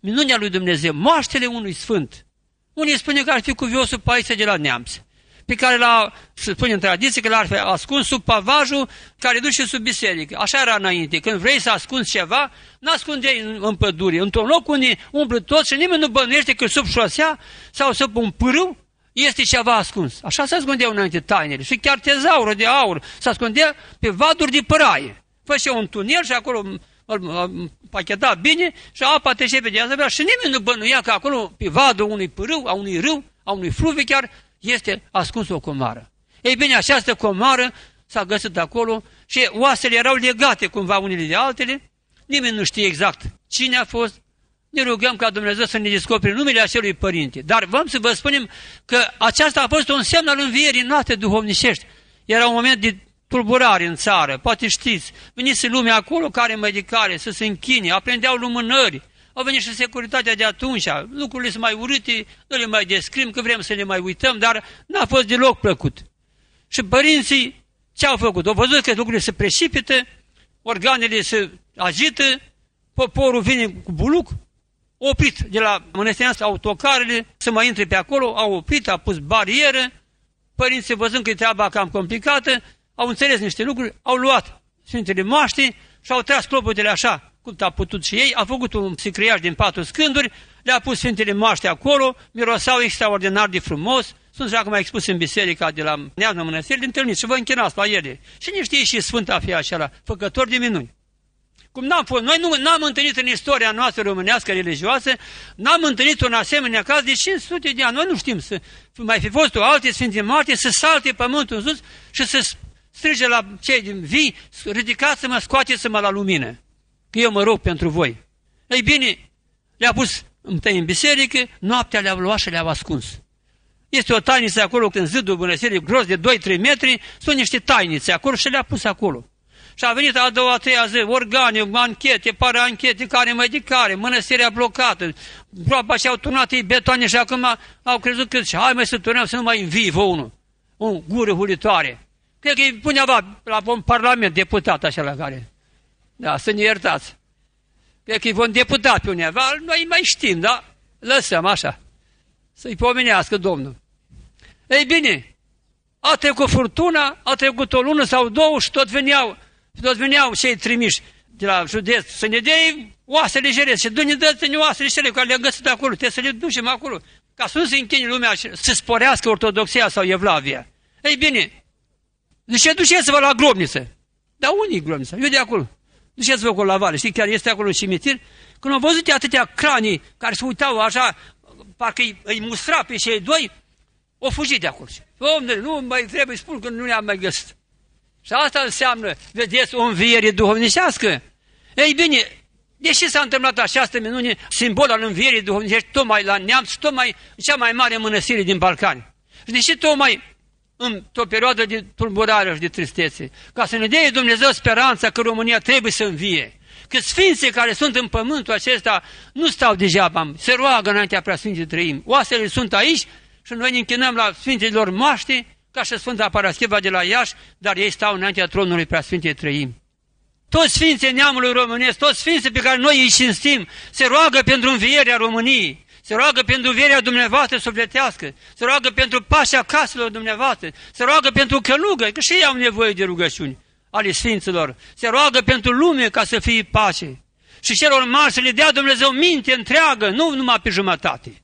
Minunea lui Dumnezeu, moaștele unui sfânt. Unii spune că ar fi cuviosul Paise de la neamț, pe care l-a, se spune în tradiție, că l-ar fi ascuns sub pavajul care duce sub biserică. Așa era înainte. Când vrei să ascunzi ceva, nu ascundeai în, în pădure. Într-un loc unde umblă tot și nimeni nu bănuiește că sub șosea sau sub un pârâu este ceva ascuns. Așa se ascundeau înainte tainele. Și chiar tezaurul de aur se ascundea pe vaduri de păraie. Făcea un tunel și acolo îl pacheta bine și apa trece pe deasupra și nimeni nu bănuia că acolo, pe vadul unui pârâu, a unui râu, a unui fluviu chiar, este ascuns o comară. Ei bine, această comară s-a găsit acolo și oasele erau legate cumva unele de altele, nimeni nu știe exact cine a fost, ne rugăm ca Dumnezeu să ne descopere numele acelui părinte. Dar vrem să vă spunem că aceasta a fost un semn al învierii noastre duhovnicești. Era un moment de tulburare în țară, poate știți, venise lumea acolo care mai de care, să se închine, aprendeau lumânări, au venit și securitatea de atunci, lucrurile sunt mai urâte, nu le mai descrim, că vrem să le mai uităm, dar n-a fost deloc plăcut. Și părinții ce au făcut? Au văzut că lucrurile se precipită, organele se agită, poporul vine cu buluc, oprit de la mănăstirească autocarele, să mai intre pe acolo, au oprit, a pus barieră, părinții văzând că e treaba cam complicată, au înțeles niște lucruri, au luat Sfintele Moaște și au tras clopotele așa, cum a putut și ei, a făcut un sicriaș din patru scânduri, le-a pus Sfintele Moaște acolo, mirosau extraordinar de frumos, sunt și acum expus în biserica de la Neamnă Mănăstiri, de întâlnit și vă închinați la ele. Și ne știe și Sfânta fi acela, făcător de minuni. Cum n-am fost, noi nu am întâlnit în istoria noastră românească religioasă, n-am întâlnit un asemenea caz de 500 de ani. Noi nu știm să mai fi fost o alte Sfinte Moarte, să salte pământul în sus și să strige la cei din vii, ridicați-mă, scoateți-mă la lumină, că eu mă rog pentru voi. Ei bine, le-a pus întâi în biserică, noaptea le-a luat și le-a ascuns. Este o tainiță acolo, în zidul bănăserii, gros de 2-3 metri, sunt niște tainițe acolo și le-a pus acolo. Și a venit a doua, a treia zi, organe, anchete, pare anchete, care mai de care, mănăstirea blocată, groapa și au turnat ei betoane și acum au crezut că hai mai să turnăm să nu mai învii vă unul, o gură hulitoare. Cred că e undeva la un parlament deputat așa la care. Da, să ne iertați. Cred că e un deputat pe undeva, noi mai știm, da? Lăsăm așa. Să-i pomenească Domnul. Ei bine, a trecut furtuna, a trecut o lună sau două și tot veneau, tot veneau cei trimiși de la județ să ne dea oasele jerezi și du-ne dă-ne oasele cele care le-am găsit acolo, trebuie să le ducem acolo, ca să nu se închine lumea să sporească ortodoxia sau evlavia. Ei bine, deci duceți-vă la grobniță. Dar unii grobniță? Eu de acolo. Duceți-vă acolo la vale. Știi, chiar este acolo un cimitir. Când au văzut atâtea cranii care se uitau așa, parcă îi, îi mustra pe cei doi, o fugit de acolo. Domnule, nu mai trebuie spun că nu le-am mai găsit. Și asta înseamnă, vedeți, o înviere duhovnicească. Ei bine, deși s-a întâmplat această minune, simbol al învierii duhovnicești, tocmai la neamț, tocmai cea mai mare mănăstire din Balcani. Și deși tocmai într-o perioadă de tulburare și de tristețe, ca să ne dea Dumnezeu speranța că România trebuie să învie. că sfinții care sunt în pământul acesta nu stau degeaba, se roagă înaintea preasfinții trăim. Oasele sunt aici și noi ne închinăm la Sfinților Moaște, ca și Sfânta Parascheva de la Iași, dar ei stau înaintea tronului preasfintei trăim. Toți sfinții neamului românesc, toți sfinții pe care noi îi cinstim, se roagă pentru învierea României, se roagă pentru învierea dumneavoastră sufletească, se roagă pentru pașa caselor dumneavoastră, se roagă pentru călugări, că și ei au nevoie de rugăciuni ale sfinților, se roagă pentru lume ca să fie pace. Și celor mari să le dea Dumnezeu minte întreagă, nu numai pe jumătate.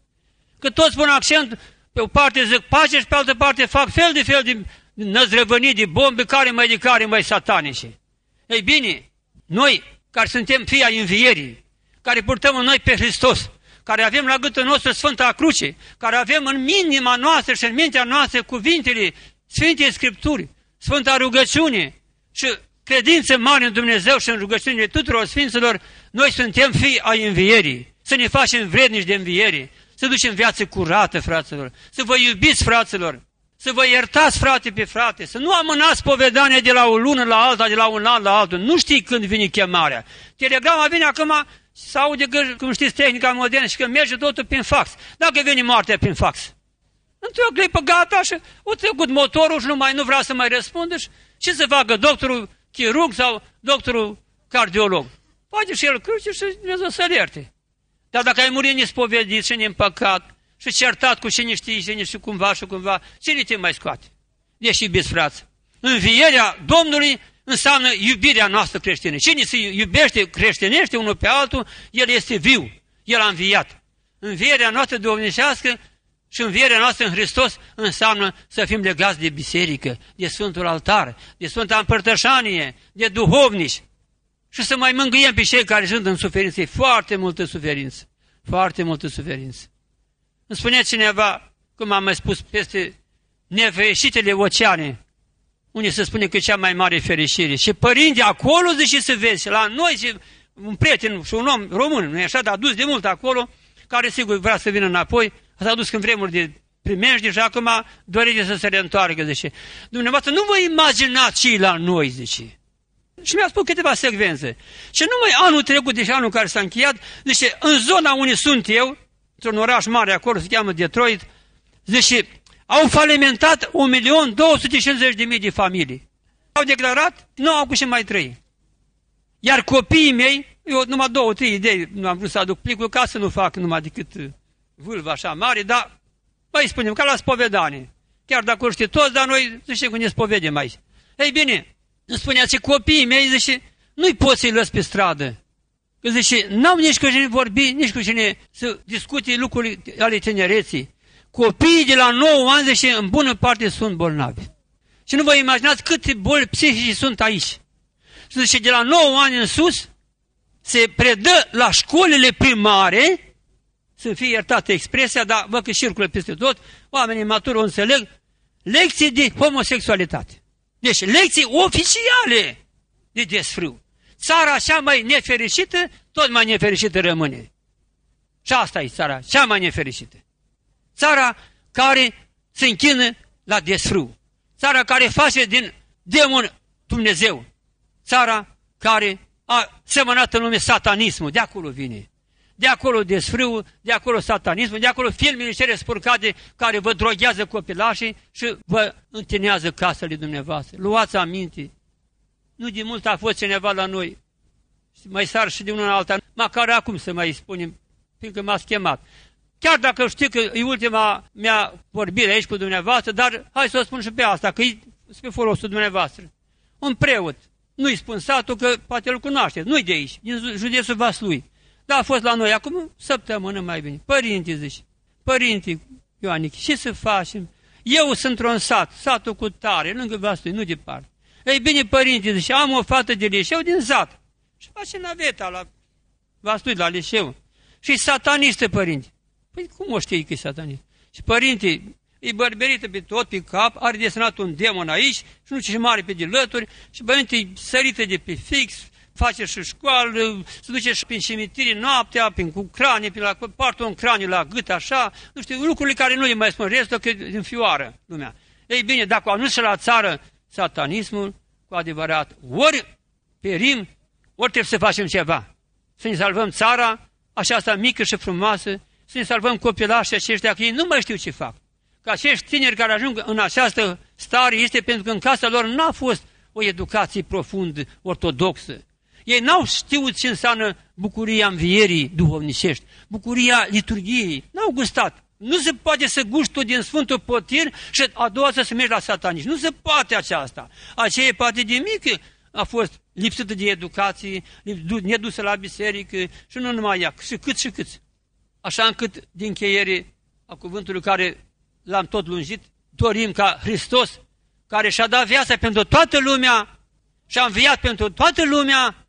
Că toți pun accent, pe o parte zic pace și pe altă parte fac fel de fel de năzrăvănii de bombe, care mai de care mai satanice. Ei bine, noi care suntem fii ai învierii, care purtăm în noi pe Hristos, care avem la gâtul nostru Sfânta Cruce, care avem în minima noastră și în mintea noastră cuvintele Sfintei Scripturi, Sfânta Rugăciune și credință mare în Dumnezeu și în rugăciunile tuturor Sfinților, noi suntem fii ai învierii, să ne facem vrednici de înviere, să ducem viață curată, fraților, să vă iubiți, fraților, să vă iertați frate pe frate, să nu amânați povedania de la o lună la alta, de la un an la altul. Nu știi când vine chemarea. Telegrama vine acum, se aude că, cum știți, tehnica modernă și că merge totul prin fax. Dacă vine moartea prin fax. Într-o clipă gata și o trecut motorul și nu mai nu vrea să mai răspundă și ce să facă doctorul chirurg sau doctorul cardiolog? Poate și el cruce și Dumnezeu să-l ierte. Dar dacă ai murit nespovedit și neîmpăcat și certat cu cine știi, cine și cumva și cumva, cine te mai scoate? Deși iubiți, frați. Învierea Domnului înseamnă iubirea noastră creștină. Cine se iubește, creștinește unul pe altul, el este viu, el a înviat. Învierea noastră domnicească și învierea noastră în Hristos înseamnă să fim legați de biserică, de Sfântul Altar, de Sfânta Împărtășanie, de duhovnici și să mai mângâiem pe cei care sunt în suferință. E foarte multă suferință, foarte multă suferință. Îmi spunea cineva, cum am mai spus, peste nefericitele oceane, unde se spune că e cea mai mare fericire. Și părinte, acolo zice să vezi, la noi, și un prieten și un om român, nu e așa, dar dus de mult acolo, care sigur vrea să vină înapoi, s-a dus în vremuri de primești și acum dorește să se reîntoarcă, zice. Dumneavoastră, nu vă imaginați ce la noi, zice. Și mi-a spus câteva secvențe. Și numai anul trecut, deci anul care s-a încheiat, zice, în zona unde sunt eu, într-un oraș mare acolo, se cheamă Detroit, zice, au falimentat 1.250.000 de familii. Au declarat, nu au cu ce mai trăi. Iar copiii mei, eu numai două, trei idei, nu am vrut să aduc plicul ca să nu fac numai decât uh, vâlvă așa mare, dar, mai spunem, ca la spovedanie. Chiar dacă o știe toți, dar noi, zice, cum ne spovedem aici. Ei bine, îmi spunea ce copiii mei, zice, nu-i poți să-i lăs pe stradă. Că zice, n-au nici cu cine vorbi, nici cu cine să discute lucruri ale tinereții. Copiii de la 9 ani, zice, în bună parte sunt bolnavi. Și nu vă imaginați câte boli psihice sunt aici. Și zice, de la 9 ani în sus, se predă la școlile primare, să fie iertată expresia, dar văd că circulă peste tot, oamenii maturi o înțeleg, lecții de homosexualitate. Deci lecții oficiale de desfrâu. Țara cea mai nefericită, tot mai nefericită rămâne. Și asta e țara cea mai nefericită. Țara care se închină la desfrâu. Țara care face din demon Dumnezeu. Țara care a semănat în lume satanismul. De acolo vine. De acolo desfrâul, de acolo satanismul, de acolo filmele cele spurcate care vă droghează copilașii și vă întinează casele dumneavoastră. Luați aminte. Nu de mult a fost cineva la noi. Mai sar și de una în alta. Măcar acum să mai spunem, fiindcă m-ați chemat. Chiar dacă știu că e ultima mea vorbire aici cu dumneavoastră, dar hai să o spun și pe asta, că e spre folosul dumneavoastră. Un preot, nu-i spun satul că poate îl cunoaște, nu-i de aici, din județul Vaslui. Da, a fost la noi acum săptămână mai bine. Părinte, zici, părinte Ioanic, ce să facem? Eu sunt într-un sat, satul cu tare, lângă Vaslui, nu departe. Ei bine, părinte, zice, am o fată de lișeu din sat. Și face naveta la Vaslui, la lișeu. Și satanistă, părinte. Păi cum o știi că e satanist? Și părinte, e bărberită pe tot, pe cap, are desenat un demon aici și nu ce mare pe de lături și părinte e sărită de pe fix, face și școală, se duce și prin cimitire noaptea, prin cu crane, prin la, poartă un craniu la gât așa, nu știu, lucrurile care nu le mai spun restul, că din fioară lumea. Ei bine, dacă nu și la țară satanismul, cu adevărat, ori perim, ori trebuie să facem ceva. Să ne salvăm țara, așa asta mică și frumoasă, să ne salvăm copilașii aceștia, că ei nu mai știu ce fac. Că acești tineri care ajung în această stare este pentru că în casa lor n-a fost o educație profund ortodoxă. Ei n-au știut ce înseamnă bucuria învierii duhovnicești, bucuria liturgiei, n-au gustat. Nu se poate să guști tu din Sfântul Potir și a doua să mergi la satanici. Nu se poate aceasta. Aceea poate de mică a fost lipsită de educație, nedusă la biserică și nu numai ea, și cât și cât. Așa încât, din încheiere a cuvântului care l-am tot lungit, dorim ca Hristos, care și-a dat viața pentru toată lumea și a înviat pentru toată lumea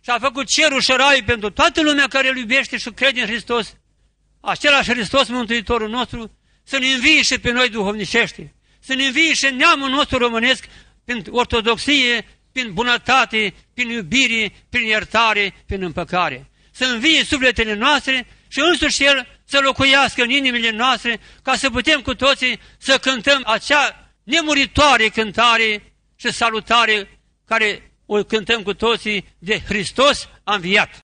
și a făcut cerul și raiul pentru toată lumea care îl iubește și crede în Hristos, același Hristos Mântuitorul nostru, să ne învie și pe noi duhovnicește, să ne învie și neamul nostru românesc prin ortodoxie, prin bunătate, prin iubire, prin iertare, prin împăcare. Să învie sufletele noastre și însuși El să locuiască în inimile noastre, ca să putem cu toții să cântăm acea nemuritoare cântare și salutare care o cântăm cu toții de Hristos a înviat.